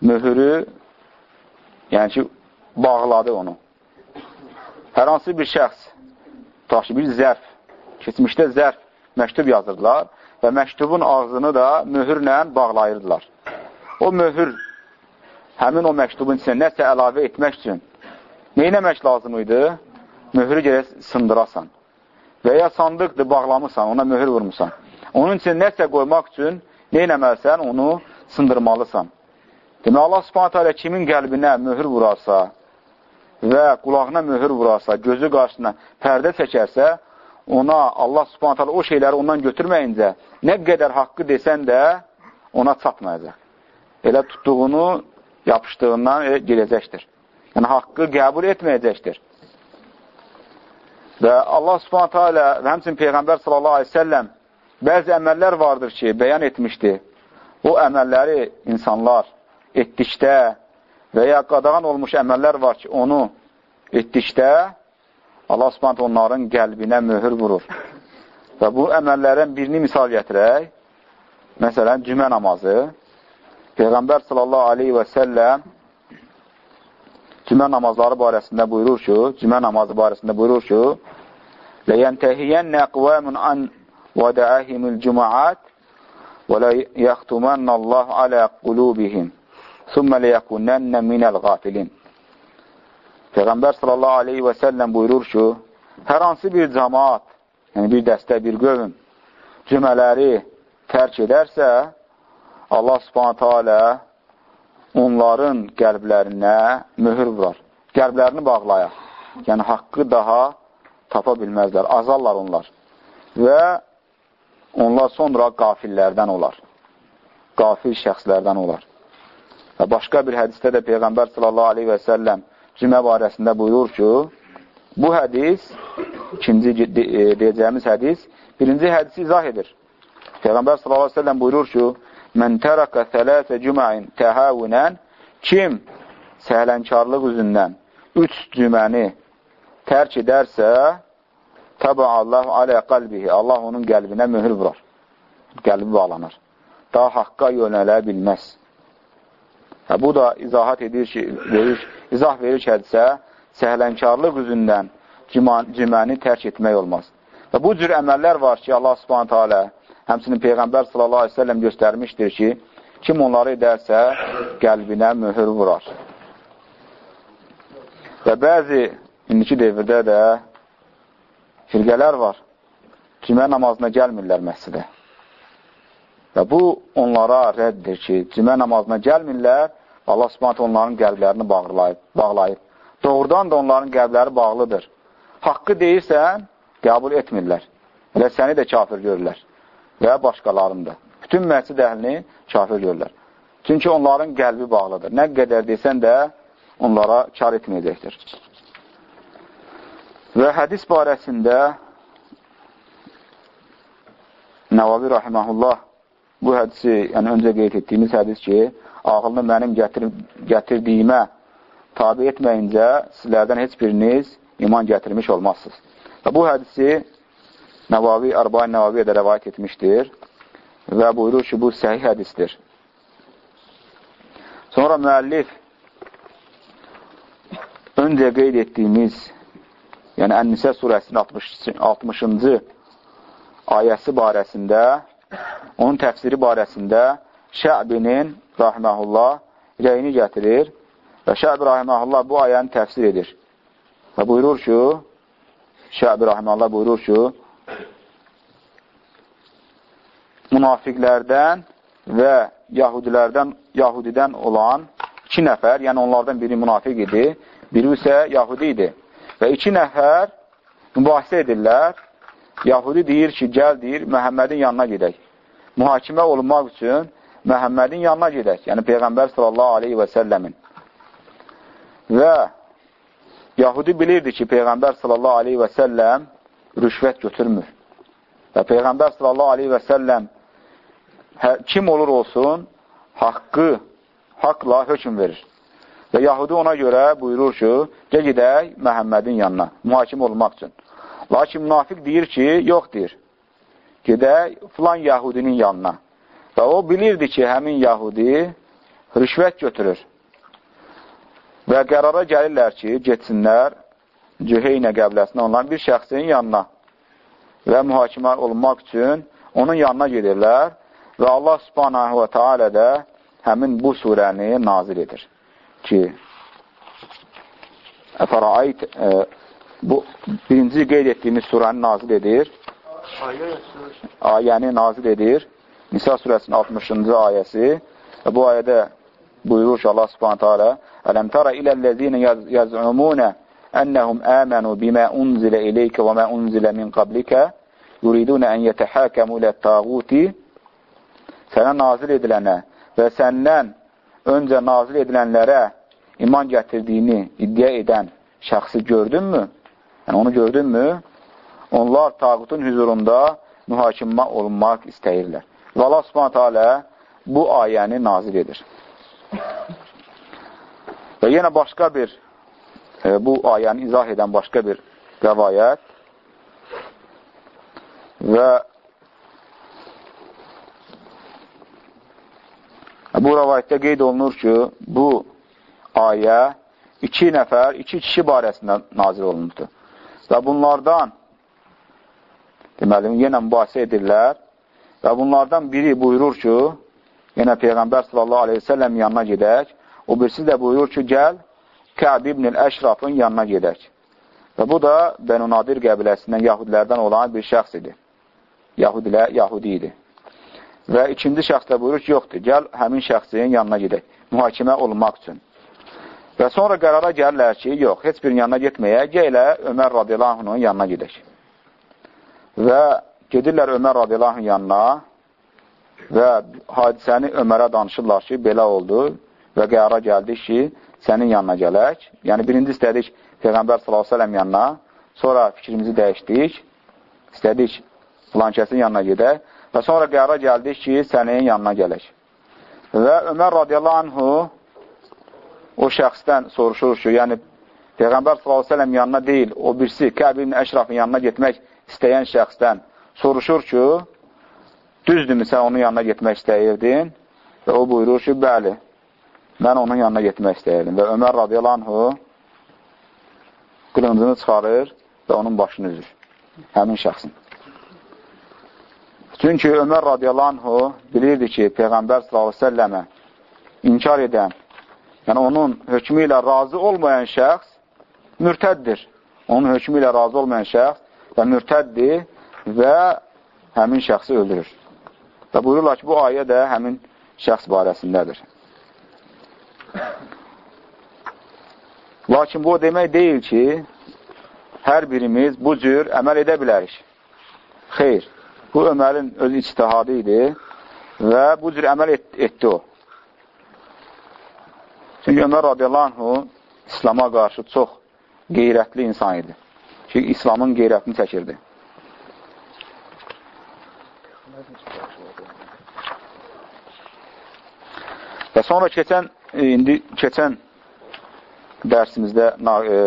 Möhürü, yəni ki, bağladı onu. Hər hansı bir şəxs, tutaq ki, bir zərf, keçmişdə zərf, məktub yazırdılar və məktubun ağzını da möhürlə bağlayırdılar. O möhür, həmin o məktubun içində nəsə əlavə etmək üçün neynəmək lazım idi? Möhürü gələk sındırasan və ya sandıqdır, bağlamısan, ona möhür vurmusan. Onun üçün nəsə qoymaq üçün neynəməlisən? Onu sındırmalısan. Demək, Allah subhanətə alə kimin qəlbinə möhür vurarsa və qulağına möhür vurarsa, gözü qarşısına pərdə çəkərsə, ona Allah subhanətə alə o şeyləri ondan götürməyincə nə qədər haqqı desən də ona çatmayacaq. Elə tutduğunu yapışdığından e, gedəcəkdir. Yəni, haqqı qəbul etməyəcəkdir. Və Allah subhanətə alə və həmçin Peyğəmbər sallallahu aleyhi səlləm bəzi əməllər vardır ki, bəyan etmişdi. O əməlləri insanlar etdikdə və ya qadağan olmuş əməllər var ki, onu etdikdə Allah subhanətə onların qəlbinə möhür vurur. Və bu əməllərin birini misal gətirək. Məsələn, cümə namazı. Peyğəmbər sallallahu aleyhi və səlləm cümə namazları barəsində buyurur ki, cümə namazı barəsində buyurur ki, لَيَنْتَهِيَنَّ قُوَامٌ عَنْ وَدَعَهِمُ الْجُمَعَاتِ وَلَا يَخْتُمَنَّ اللّٰهُ عَلَى قُلُوبِهِمْ ثُمَّ لَيَكُنَّنَّ مِنَ الْغَافِلِينَ Peyğəmbər sallallahu aleyhi və səlləm buyurur ki, hər hansı bir cəmaat, yəni bir dəstə, bir qövm cümələri tərk edərsə, Allah subhanətə alə onların qəlblərinə möhür vurar. Qəlblərini bağlayar. Yəni, haqqı daha tapa bilməzlər. Azarlar onlar. Və onlar sonra qafillərdən olar. Qafil şəxslərdən olar. Və başqa bir hədisdə də Peyğəmbər sallallahu aleyhi və səlləm cümə barəsində buyurur ki, bu hədis, ikinci e, deyəcəyimiz hədis, birinci hədisi izah edir. Peyğəmbər sallallahu aleyhi və səlləm buyurur ki, Mən tərəqə thələsə cüməin təhəvünən kim səhlənkarlıq üzündən üç cüməni tərk edərsə, təbə Allah alə qalbihi, Allah onun qəlbinə möhür vurar. Qəlbi bağlanır. Daha haqqa yönələ bilməz. Hə, bu da izahat edir ki, verir, izah verir ki, hədisə, səhlənkarlıq üzündən cüməni tərk etmək olmaz. Və bu cür əməllər var ki, Allah subhanətə alə Həmsinin Peyğəmbər sallallahu aleyhi ve sellem göstərmişdir ki, kim onları edərsə, qəlbinə möhür vurar. Və bəzi indiki devirdə də firqələr var. Cümə namazına gəlmirlər məscidə. Və bu onlara rəddir ki, cümə namazına gəlmirlər, Allah subhanət onların qəlblərini bağlayıb, bağlayıb. Doğrudan da onların qəlbləri bağlıdır. Haqqı deyirsən, qəbul etmirlər. Elə səni də kafir görürlər və başqalarını da. Bütün məscid əhlini kafir görürlər. Çünki onların qəlbi bağlıdır. Nə qədər desən də onlara kar etməyəcəkdir. Və hədis barəsində Nəvavi Rahiməhullah bu hədisi, yəni öncə qeyd etdiyimiz hədis ki, ağılını mənim gətir gətirdiyimə tabi etməyincə sizlərdən heç biriniz iman gətirmiş olmazsınız. Və bu hədisi Nəvavi, Arbain Nəvaviyə də rəvayət etmişdir və buyurur ki, bu səhih hədisdir. Sonra müəllif öncə qeyd etdiyimiz, yəni Ən-Nisə surəsinin 60-cı ayəsi barəsində, onun təfsiri barəsində Şəbinin, rahməhullah, rəyini gətirir və Şəb Rahiməhullah bu ayəni təfsir edir. Və buyurur ki, Şəb Rahiməhullah buyurur ki, münafiqlərdən və yahudilərdən, yahudidən olan iki nəfər, yəni onlardan biri münafiq idi, biri isə yahudi idi. Və iki nəfər mübahisə edirlər. Yahudi deyir ki, gəl deyir, Məhəmmədin yanına gedək. Mühakimə olunmaq üçün Məhəmmədin yanına gedək. Yəni Peyğəmbər sallallahu aleyhi və səlləmin. Və Yahudi bilirdi ki, Peyğəmbər sallallahu aleyhi və səlləm rüşvət götürmür. Və Peyğəmbər sallallahu aleyhi və səlləm hə, kim olur olsun, haqqı, haqla hökm verir. Və Yahudi ona görə buyurur ki, gəl gedək Məhəmmədin yanına, mühakim olmaq üçün. Lakin münafiq deyir ki, yox deyir, gedək filan Yahudinin yanına. Və o bilirdi ki, həmin Yahudi rüşvət götürür. Və qərara gəlirlər ki, getsinlər Cüheynə qəbləsinə olan bir şəxsin yanına və mühakimə olunmaq üçün onun yanına gedirlər və Allah subhanahu və teala də həmin bu surəni nazil edir ki, Əfəraayt e, bu birinci qeyd etdiyimiz surəni nazil edir. Ayəni nazil edir. Nisa surəsinin 60-cı ayəsi. Və bu ayədə buyurur ki, Allah subhanətə alə Ələm tara iləl-ləzinə yaz'umunə ənəhum əmənu bimə unzilə iləykə və mə unzilə min qablikə yuridunə ən yətəhəkəmu ilə tağuti sənə nazil edilənə və səndən öncə nazil edilənlərə iman gətirdiyini iddia edən şəxsi gördünmü? Yəni, onu gördünmü? Onlar tağutun hüzurunda mühakimə olunmaq istəyirlər. Və Allah subhanətə alə bu ayəni nazil edir. Və yenə başqa bir, bu ayəni izah edən başqa bir rəvayət və bu rəvayətdə qeyd olunur ki, bu ayə iki nəfər, iki kişi barəsində nazil olunubdur. Və bunlardan, deməli, yenə mübahisə edirlər və bunlardan biri buyurur ki, yenə Peyğəmbər sallallahu aleyhi ve sellem yanına gedək, o birisi də buyurur ki, gəl, Kəb ibn-i Əşrafın yanına gedək. Və bu da Bənu Nadir qəbiləsindən, yahudilərdən olan bir şəxs idi. Yahudilər, Yahudi idi. Və ikinci şəxs də buyurur ki, yoxdur, gəl həmin şəxsin yanına gedək, mühakimə olunmaq üçün. Və sonra qərara gəlirlər ki, yox, heç birinin yanına getməyək, gələ Ömər radiyallahu yanına gedək. Və gedirlər Ömər radiyallahu yanına və hadisəni Ömərə danışırlar ki, belə oldu və qərara gəldik ki, sənin yanına gələk. Yəni, birinci istədik Peyğəmbər s.ə.v yanına, sonra fikrimizi dəyişdik, istədik filankəsin yanına gedək və sonra qərara gəldik ki, sənin yanına gələk. Və Ömər radiyallahu anhu o şəxsdən soruşur ki, yəni Peyğəmbər s.ə.v yanına deyil, o birisi Kəb ibn Əşrafın yanına getmək istəyən şəxsdən soruşur ki, düzdürmü sən onun yanına getmək istəyirdin? Və o buyurur ki, bəli, mən onun yanına getmək istəyirdim. Və Ömər radiyallahu qılıncını çıxarır və onun başını üzür. Həmin şəxsin. Çünki Ömər radiyallahu bilirdi ki, Peyğəmbər s.ə.və inkar edən Yəni, onun hökmü ilə razı olmayan şəxs mürtəddir. Onun hökmü ilə razı olmayan şəxs və mürtəddir və həmin şəxsi öldürür. Və buyururlar ki, bu ayə də həmin şəxs barəsindədir. Lakin bu demək deyil ki, hər birimiz bu cür əməl edə bilərik. Xeyr, bu Ömərin öz içtihadı idi və bu cür əməl et, etdi o. Çünki Ömər radiyallahu İslama qarşı çox qeyrətli insan idi. Ki, İslamın qeyrətini çəkirdi. Və sonra keçən, indi keçən dərsimizdə e,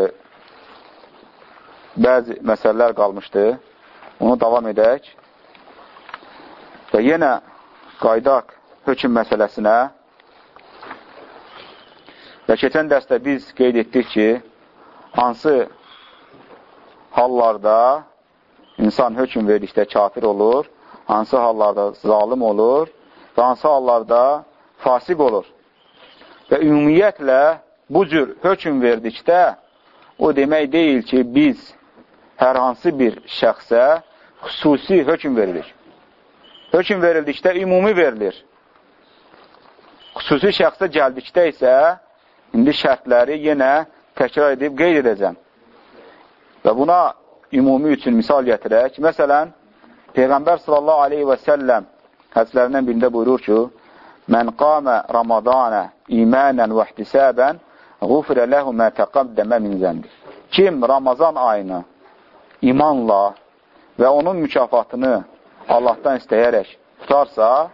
bəzi məsələlər qalmışdı. Onu davam edək. Və yenə qaydaq hökm məsələsinə Və keçən dərsdə biz qeyd etdik ki, hansı hallarda insan hökm verdikdə kafir olur, hansı hallarda zalim olur və hansı hallarda fasik olur. Və ümumiyyətlə bu cür hökm verdikdə, o demək deyil ki, biz hər hansı bir şəxsə xüsusi hökm veririk. Hökm verildikdə ümumi verilir. Xüsusi şəxsə gəldikdə isə indi şərtləri yenə təkrar edib qeyd edəcəm. Və buna ümumi üçün misal gətirək. Məsələn, Peyğəmbər sallallahu aleyhi və səlləm hədislərindən birində buyurur ki, Mən qamə Ramadana imanən və ihtisabənğufirə ləhu mə təqaddəmə min zəmbi. Kim Ramazan ayını imanla və onun mükafatını Allahdan istəyərək tutarsa,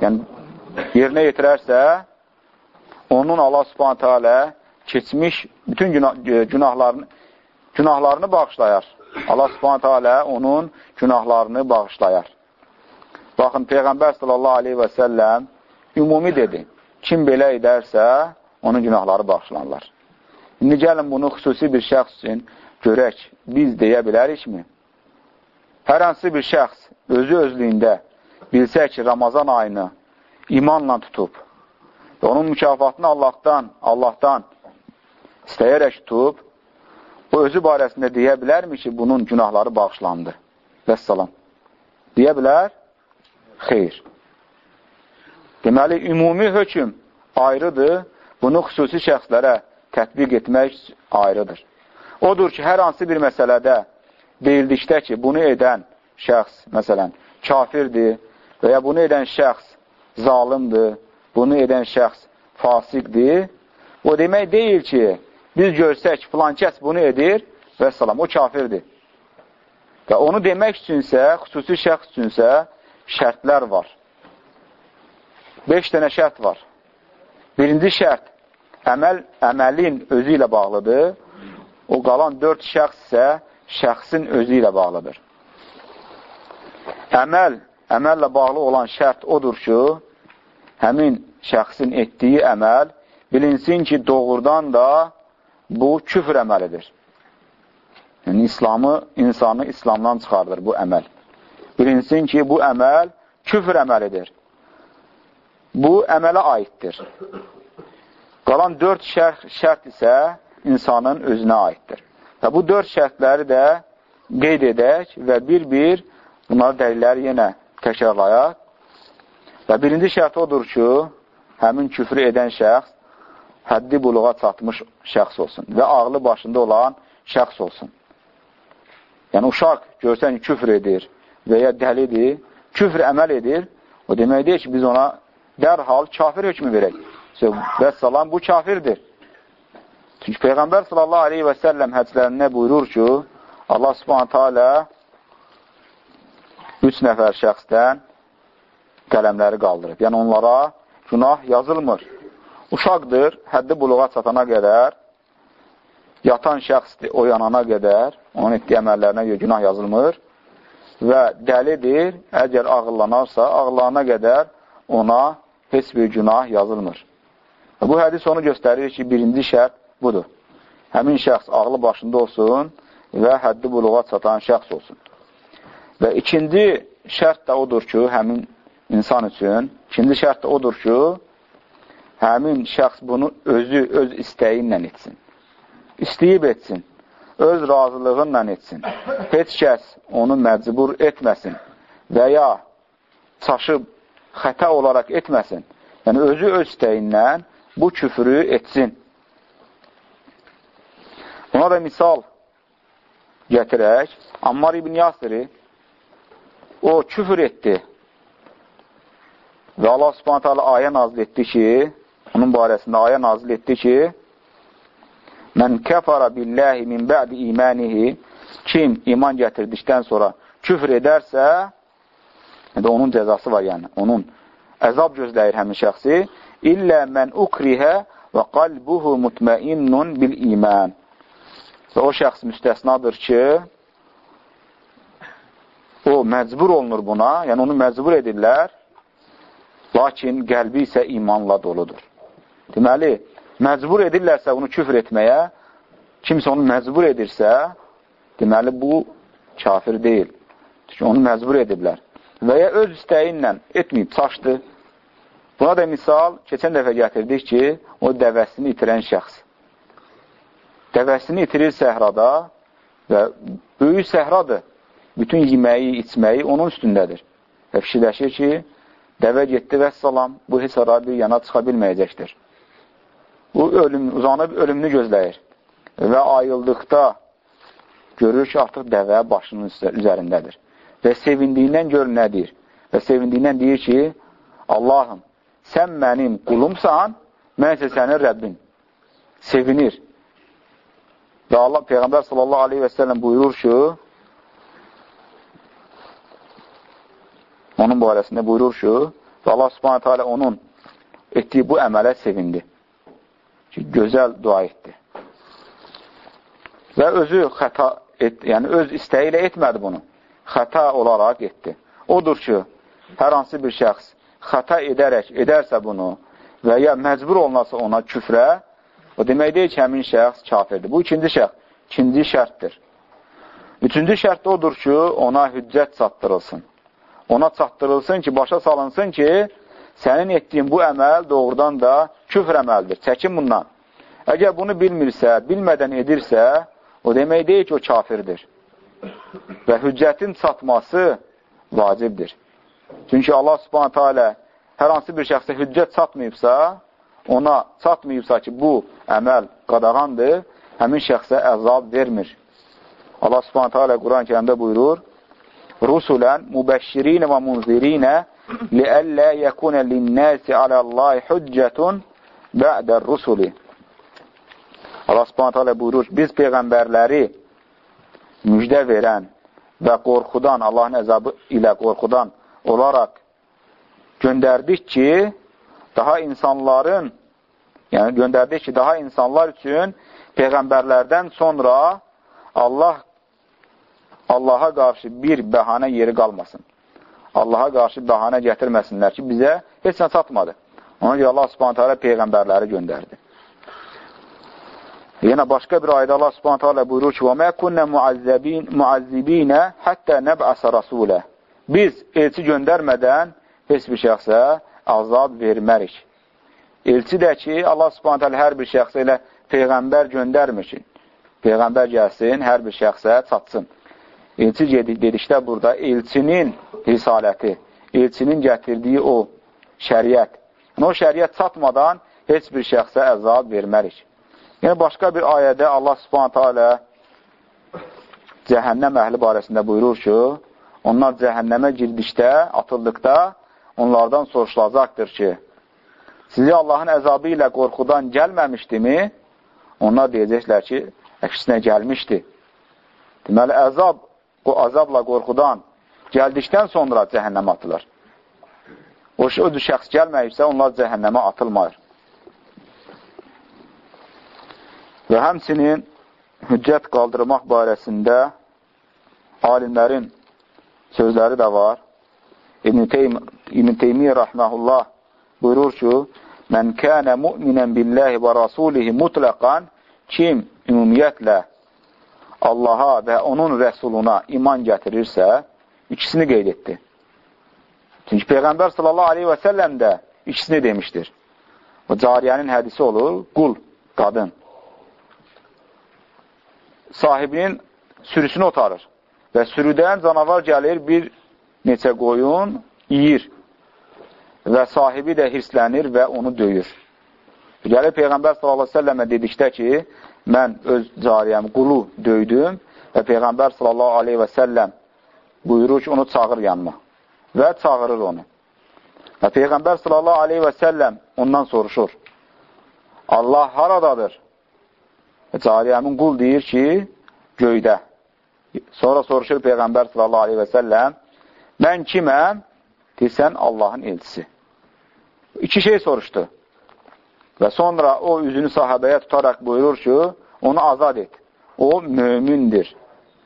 yəni yerinə yetirərsə, onun Allah subhanətə alə keçmiş bütün günah, günahlarını, günahlarını bağışlayar. Allah subhanətə alə onun günahlarını bağışlayar. Baxın, Peyğəmbər sallallahu aleyhi və səlləm ümumi dedi. Kim belə edərsə, onun günahları bağışlanırlar. İndi gəlin bunu xüsusi bir şəxs üçün görək, biz deyə bilərikmi? Hər hansı bir şəxs özü özlüyündə bilsə ki, Ramazan ayını imanla tutub və onun mükafatını Allahdan, Allahdan istəyərək tutub, o özü barəsində deyə bilərmi ki, bunun günahları bağışlandı? Vəssalam. Deyə bilər? Xeyr. Deməli, ümumi hökm ayrıdır, bunu xüsusi şəxslərə tətbiq etmək ayrıdır. Odur ki, hər hansı bir məsələdə deyildikdə ki, bunu edən şəxs, məsələn, kafirdir və ya bunu edən şəxs zalimdir, bunu edən şəxs fasiqdir, o demək deyil ki, biz görsək, filan kəs bunu edir və salam, o kafirdir. Və onu demək üçünsə, xüsusi şəxs üçünsə şərtlər var. Beş dənə şərt var. Birinci şərt, əməl, əməlin özü ilə bağlıdır. O qalan dörd şəxs isə şəxsin özü ilə bağlıdır. Əməl, əməllə bağlı olan şərt odur ki, həmin şəxsin etdiyi əməl bilinsin ki, doğrudan da bu küfr əməlidir. Yəni, İslamı, insanı İslamdan çıxardır bu əməl. Bilinsin ki, bu əməl küfr əməlidir bu əmələ aiddir. Qalan dörd şərt, şərt isə insanın özünə aiddir. Və bu dörd şərtləri də qeyd edək və bir-bir bunları dəlilləri yenə təkrarlayaq. Və birinci şərt odur ki, həmin küfrü edən şəxs həddi buluğa çatmış şəxs olsun və ağlı başında olan şəxs olsun. Yəni, uşaq görsən küfr edir və ya dəlidir, küfr əməl edir, o demək deyir ki, biz ona dərhal kafir hökmü verək. Və salam, bu kafirdir. Çünki Peyğəmbər sallallahu aleyhi və səlləm hədislərində buyurur ki, Allah subhanətə alə üç nəfər şəxsdən qələmləri qaldırıb. Yəni, onlara günah yazılmır. Uşaqdır, həddi buluğa çatana qədər, yatan şəxsdir, oyanana qədər, onun etdiyi əməllərinə görə günah yazılmır və dəlidir, əgər ağıllanarsa, ağıllanana qədər ona heç bir günah yazılmır. Bu hədis onu göstərir ki, birinci şərt budur. Həmin şəxs ağlı başında olsun və həddi buluğa çatan şəxs olsun. Və ikinci şərt də odur ki, həmin insan üçün, ikinci şərt də odur ki, həmin şəxs bunu özü, öz istəyi ilə etsin. İstəyib etsin, öz razılığınla etsin. Heç kəs onu məcbur etməsin və ya çaşıb xəta olaraq etməsin. Yəni, özü öz istəyindən bu küfrü etsin. Buna da misal gətirək. Ammar ibn Yasiri o küfr etdi. Və Allah subhanət hala ayə nazil etdi ki, onun barəsində ayə nazil etdi ki, Mən kəfara billahi min bə'di imanihi kim iman gətirdikdən sonra küfr edərsə, Yəni, onun cəzası var, yəni. Onun əzab gözləyir həmin şəxsi. İllə mən ukrihə və qalbuhu mutmainnun bil iman. Və o şəxs müstəsnadır ki, o məcbur olunur buna, yəni onu məcbur edirlər, lakin qəlbi isə imanla doludur. Deməli, məcbur edirlərsə bunu küfr etməyə, kimsə onu məcbur edirsə, deməli, bu kafir deyil. Çünki onu məcbur ediblər və ya öz istəyi ilə etməyib, çaşdı. Buna da misal, keçən dəfə gətirdik ki, o dəvəsini itirən şəxs. Dəvəsini itirir səhrada və böyük səhradır. Bütün yeməyi, içməyi onun üstündədir. Və fikirləşir ki, dəvə getdi və salam, bu heç ara bir yana çıxa bilməyəcəkdir. Bu ölüm, uzanıb ölümünü gözləyir. Və ayıldıqda görür ki, artıq dəvə başının üzərindədir. Və sevindiyindən gör nədir? Və sevindiyindən deyir ki, Allahım, sən mənim qulumsan, mən isə sənin Rəbbin. Sevinir. Və Allah, Peyğəmbər sallallahu aleyhi və səlləm buyurur ki, onun barəsində buyurur ki, və Allah subhanətə alə onun etdiyi bu əmələ sevindi. Ki, gözəl dua etdi. Və özü xəta, et, yəni öz istəyi ilə etmədi bunu. Xəta olaraq etdi. Odur ki, hər hansı bir şəxs xəta edərək, edərsə bunu və ya məcbur olunarsa ona küfrə, o demək deyil ki, həmin şəxs kafirdir. Bu ikinci şəxs, ikinci şərtdir. Üçüncü şərt odur ki, ona hüccət çatdırılsın. Ona çatdırılsın ki, başa salınsın ki, sənin etdiyin bu əməl doğrudan da küfr əməldir. Çəkin bundan. Əgər bunu bilmirsə, bilmədən edirsə, o demək deyil ki, o kafirdir. Və hüccətin çatması vacibdir. Çünki Allah subhanətə alə hər hansı bir şəxsə hüccət çatmayıbsa, ona çatmayıbsa ki, bu əməl qadağandır, həmin şəxsə əzab vermir. Allah subhanətə alə Quran-ı kərimdə buyurur, Rusulən mübəşşirinə və munzirinə liəllə yəkunə linnəsi aləllahi hüccətun bə'dər rusuli. Allah subhanətə alə buyurur, biz peyğəmbərləri müjdə verən və qorxudan, Allahın əzabı ilə qorxudan olaraq göndərdik ki, daha insanların, yəni göndərdik ki, daha insanlar üçün peyğəmbərlərdən sonra Allah Allaha qarşı bir bəhanə yeri qalmasın. Allaha qarşı bəhanə gətirməsinlər ki, bizə heç nə çatmadı. Ona görə Allah subhanətə alə peyğəmbərləri göndərdi. Yenə başqa bir ayda Allah Subhanahu taala buyurur ki: "Və mə kunna muazzibin muazzibina hatta nab'asa rasulə." Biz elçi göndərmədən heç bir şəxsə azab vermərik. Elçi də ki, Allah Subhanahu taala hər bir şəxsə elə peyğəmbər göndərmir ki, peyğəmbər gəlsin, hər bir şəxsə çatsın. Elçi dedikdə burada elçinin risaləti, elçinin gətirdiyi o şəriət. Yəni, o şəriət çatmadan heç bir şəxsə əzab vermərik. Yəni, başqa bir ayədə Allah subhanətə alə cəhənnəm əhli barəsində buyurur ki, Onlar cəhənnəmə girdikdə, atıldıqda onlardan soruşulacaqdır ki, sizi Allahın əzabı ilə qorxudan gəlməmişdimi? Onlar deyəcəklər ki, əksinə gəlmişdi. Deməli, əzab, o azabla qorxudan gəldikdən sonra cəhənnəmə atılır. O, o şəxs gəlməyibsə, onlar cəhənnəmə atılmayır. Və həmsinin hüccət qaldırmaq barəsində alimlərin sözləri də var. İbn-i Teym İbn Teymiyyə rahmehullah buyurur ki: "Mən kana mu'minen billahi və rasulihi mutlaqan" kim ümumiyyətlə Allaha və onun rəsuluna iman gətirirsə, ikisini qeyd etdi. Çünki Peyğəmbər sallallahu aleyhi və səlləm də ikisini demişdir. O cariyənin hədisi olur, qul, qadın. Sahibinin sürüsünü otarır. Və sürüdən canavar gəlir, bir neçə qoyun yiyir və sahibi də hirslənir və onu döyür. Gəlir Peyğəmbər s.ə.və dedikdə ki, mən öz cariyəm, qulu döydüm və Peyğəmbər s.ə.v buyurur ki, onu çağır yanıma və çağırır onu. Və Peyğəmbər s.ə.v ondan soruşur, Allah haradadır? Cariyəmin qul deyir ki, göydə. Sonra soruşur Peyğəmbər sallallahu aleyhi və səlləm, mən kiməm? Deyirsən, Allahın elçisi. İki şey soruşdu. Və sonra o üzünü sahabəyə tutaraq buyurur ki, onu azad et. O mömindir.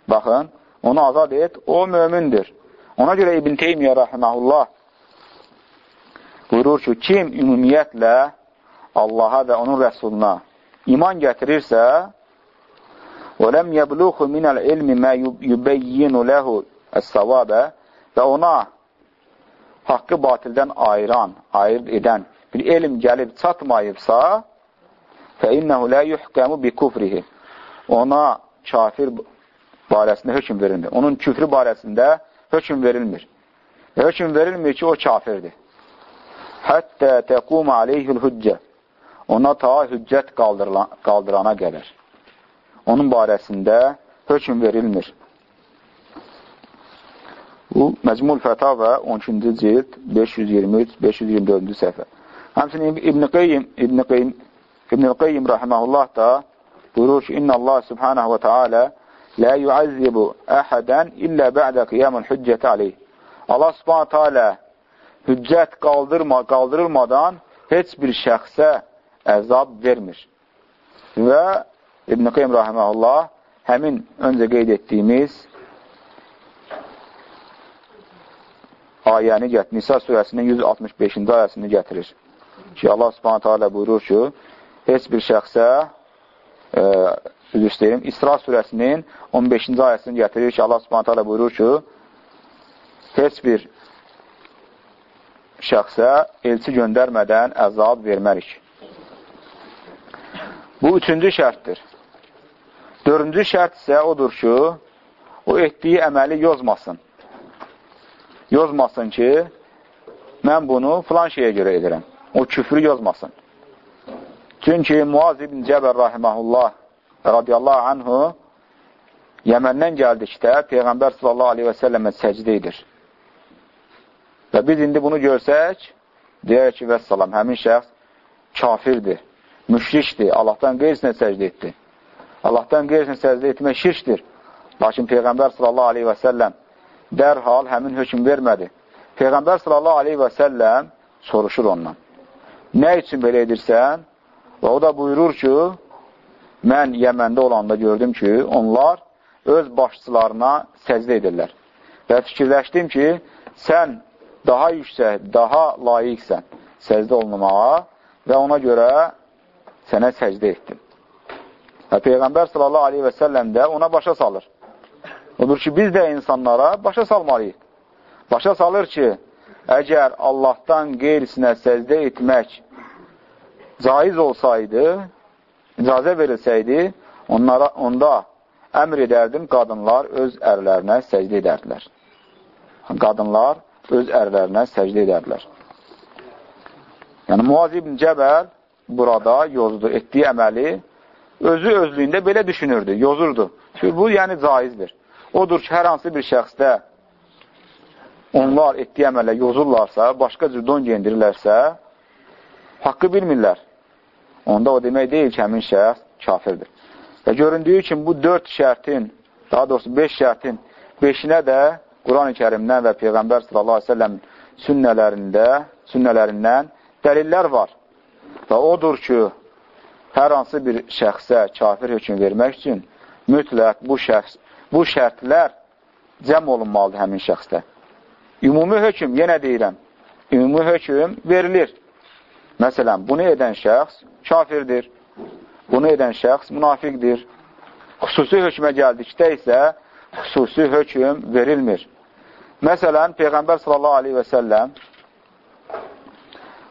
Baxın, onu azad et, o mömindir. Ona görə İbn Teymiyyə rəhməhullah buyurur ki, kim ümumiyyətlə Allaha və onun rəsuluna iman gətirirsə, وَلَمْ يَبْلُغُ مِنَ الْعِلْمِ مَا يُبَيِّنُ لَهُ السَّوَابَ və ona haqqı batildən ayıran, ayırt edən bir elm gəlib çatmayıbsa, fəinnəhu lə yuhkəmu bi kufrihi. Ona kafir barəsində hökm verilmir. Onun küfrü barəsində hökm verilmir. Və hökm verilmir ki, o kafirdir. Həttə təqum aleyhül hüccə. Ona ta hüccət qaldırana qədər. Onun barəsində hökm verilmir. Bu, Məcmul Fətavə 12-ci cild 523-524-cü səhvə. Həmçinin İbn-i Qeyyim, İbn-i Qeyyim, İbn-i Qeyyim rəhməhullah da buyurur ki, İnna Allah subhanahu və teala lə yuazzibu əhədən illə bə'də qiyamın hüccəti aleyh. Allah subhanahu teala hüccət qaldırma, qaldırılmadan heç bir şəxsə əzab vermir. Və İbn-i Qeym rəhməhullah həmin öncə qeyd etdiyimiz ayəni gətirir. Nisa surəsinin 165-ci ayəsini gətirir. Ki, Allah subhanətə alə buyurur ki, heç bir şəxsə e, üzr istəyim, İsra surəsinin 15-ci ayəsini gətirir ki, Allah subhanətə alə buyurur ki, heç bir şəxsə elçi göndərmədən əzab vermərik. Bu üçüncü şərtdir. Dördüncü şərt isə odur ki, o etdiyi əməli yozmasın yozmasın ki, mən bunu filan şeyə görə edirəm. O küfrü yozmasın. Çünki Muaz ibn Cəbər rahiməhullah radiyallahu anhu Yəməndən gəldikdə Peyğəmbər sallallahu aleyhi və səlləmə səcdə edir. Və biz indi bunu görsək, deyək ki, vəssalam, həmin şəxs kafirdir, müşrikdir, Allahdan qeyrisinə səcdə etdi. Allahdan qeyrisinə səcdə etmək şirkdir. Lakin Peyğəmbər sallallahu aleyhi və səlləm dərhal həmin hökm vermədi. Peyğəmbər sallallahu aleyhi və səlləm soruşur ondan. Nə üçün belə edirsən? Və o da buyurur ki, mən Yəməndə olanda gördüm ki, onlar öz başçılarına səcdə edirlər. Və fikirləşdim ki, sən daha yüksək, daha layiqsən səcdə olunmağa və ona görə sənə səcdə etdim. Və Peyğəmbər sallallahu aleyhi və səlləm də ona başa salır. Odur ki, biz də insanlara başa salmalıyıq. Başa salır ki, əgər Allahdan qeyrisinə səzdə etmək caiz olsaydı, icazə verilsəydi, onlara, onda əmr edərdim, qadınlar öz ərlərinə səcdə edərdilər. Qadınlar öz ərlərinə səcdə edərdilər. Yəni, Muaz ibn Cəbəl burada yozdu, etdiyi əməli özü özlüyündə belə düşünürdü, yozurdu. Çünki bu, yəni, caizdir. Odur ki, hər hansı bir şəxsdə onlar etdiyi əməllə yozurlarsa, başqa cür don geyindirirlərsə, haqqı bilmirlər. Onda o demək deyil ki, həmin şəxs kafirdir. Və göründüyü kimi bu dörd şərtin, daha doğrusu beş şərtin beşinə də Quran-ı kərimdən və Peyğəmbər sallallahu aleyhi ve sellem sünnələrində, sünnələrindən dəlillər var. Və odur ki, hər hansı bir şəxsə kafir hökum vermək üçün mütləq bu şəxs bu şərtlər cəm olunmalıdır həmin şəxsdə. Ümumi hökm, yenə deyirəm, ümumi hökm verilir. Məsələn, bunu edən şəxs kafirdir, bunu edən şəxs münafiqdir. Xüsusi hökmə gəldikdə isə xüsusi hökm verilmir. Məsələn, Peyğəmbər sallallahu aleyhi və səlləm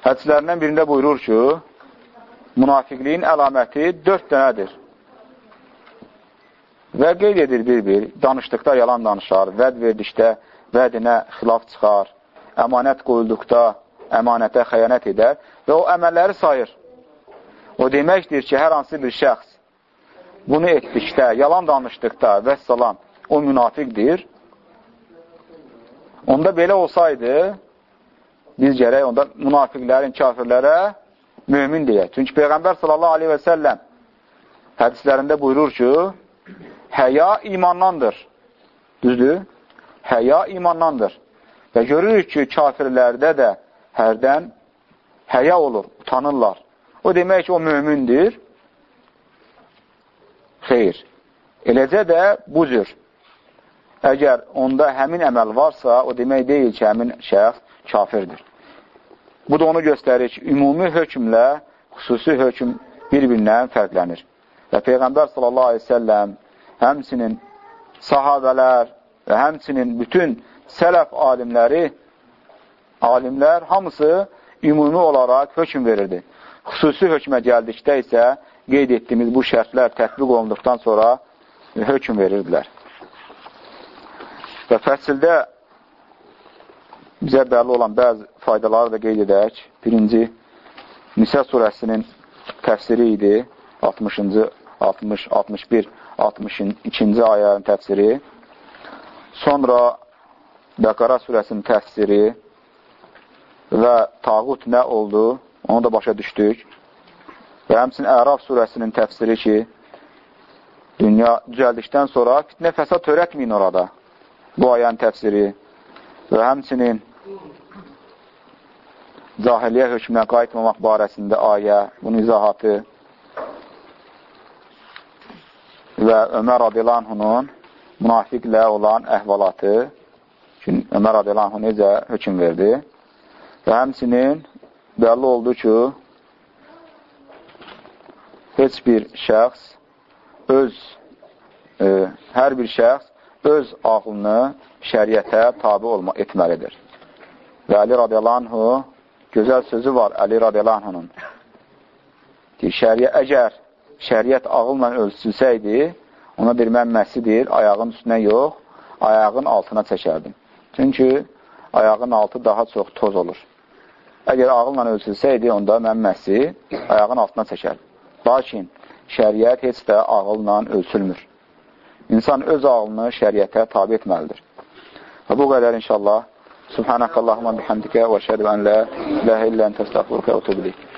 hədislərindən birində buyurur ki, münafiqliyin əlaməti dörd dənədir. Və qeyd edir bir-bir, danışdıqda yalan danışar, vəd verdikdə vədinə xilaf çıxar, əmanət qoyulduqda əmanətə xəyanət edər və o əməlləri sayır. O deməkdir ki, hər hansı bir şəxs bunu etdikdə, yalan danışdıqda və salam, o münafiqdir. Onda belə olsaydı, biz gərək onda münafiqlərin, kafirlərə mümin deyək. Çünki Peyğəmbər sallallahu aleyhi və səlləm hədislərində buyurur ki, həya imandandır. Düzdür? Həya imandandır. Və görürük ki, kafirlərdə də hərdən həya olur, utanırlar. O demək ki, o mömindir. Xeyr. Eləcə də bu cür. Əgər onda həmin əməl varsa, o demək deyil ki, həmin şəxs kafirdir. Bu da onu göstərir ki, ümumi hökmlə xüsusi hökm bir-birindən fərqlənir. Və Peyğəmbər sallallahu aleyhi ve selləm həmçinin sahabələr və həmçinin bütün sələf alimləri alimlər hamısı ümumi olaraq hökm verirdi. Xüsusi hökmə gəldikdə isə qeyd etdiyimiz bu şərtlər tətbiq olunduqdan sonra hökm verirdilər. Və fəsildə bizə bəlli olan bəzi faydaları da qeyd edək. Birinci, Nisə surəsinin təfsiri idi. 60-cı, 60, 61, 62-ci ayənin təfsiri. Sonra Bəqara surəsinin təfsiri və tağut nə oldu, onu da başa düşdük. Və həmçinin Əraf surəsinin təfsiri ki, dünya düzəldikdən sonra fitnə fəsad törətməyin orada. Bu ayənin təfsiri və həmçinin cahiliyyə hökmünə qayıtmamaq barəsində ayə, bunun izahatı və Ömər Adilanhunun münafiqlə olan əhvalatı ki, Ömər Adilanhu necə hökm verdi və həmçinin bəlli oldu ki, heç bir şəxs öz, e, hər bir şəxs öz ağlını şəriətə tabi olma, etməlidir. Və Əli radiyallahu gözəl sözü var Əli radiyallahu deyir, şəriyə, əgər şəriət ağılla ölçülsəydi, ona bir mən məhsidir, ayağın üstünə yox, ayağın altına çəkərdim. Çünki ayağın altı daha çox toz olur. Əgər ağılla ölçülsəydi, onda mən məhsi ayağın altına çəkərdim. Lakin şəriət heç də ağılla ölçülmür. İnsan öz ağlını şəriətə tabi etməlidir. Və bu qədər inşallah. Subhanəkə Allahumma bihamdikə və şəhədə ən lə iləhə illə ən təstəxvurkə və tubilik.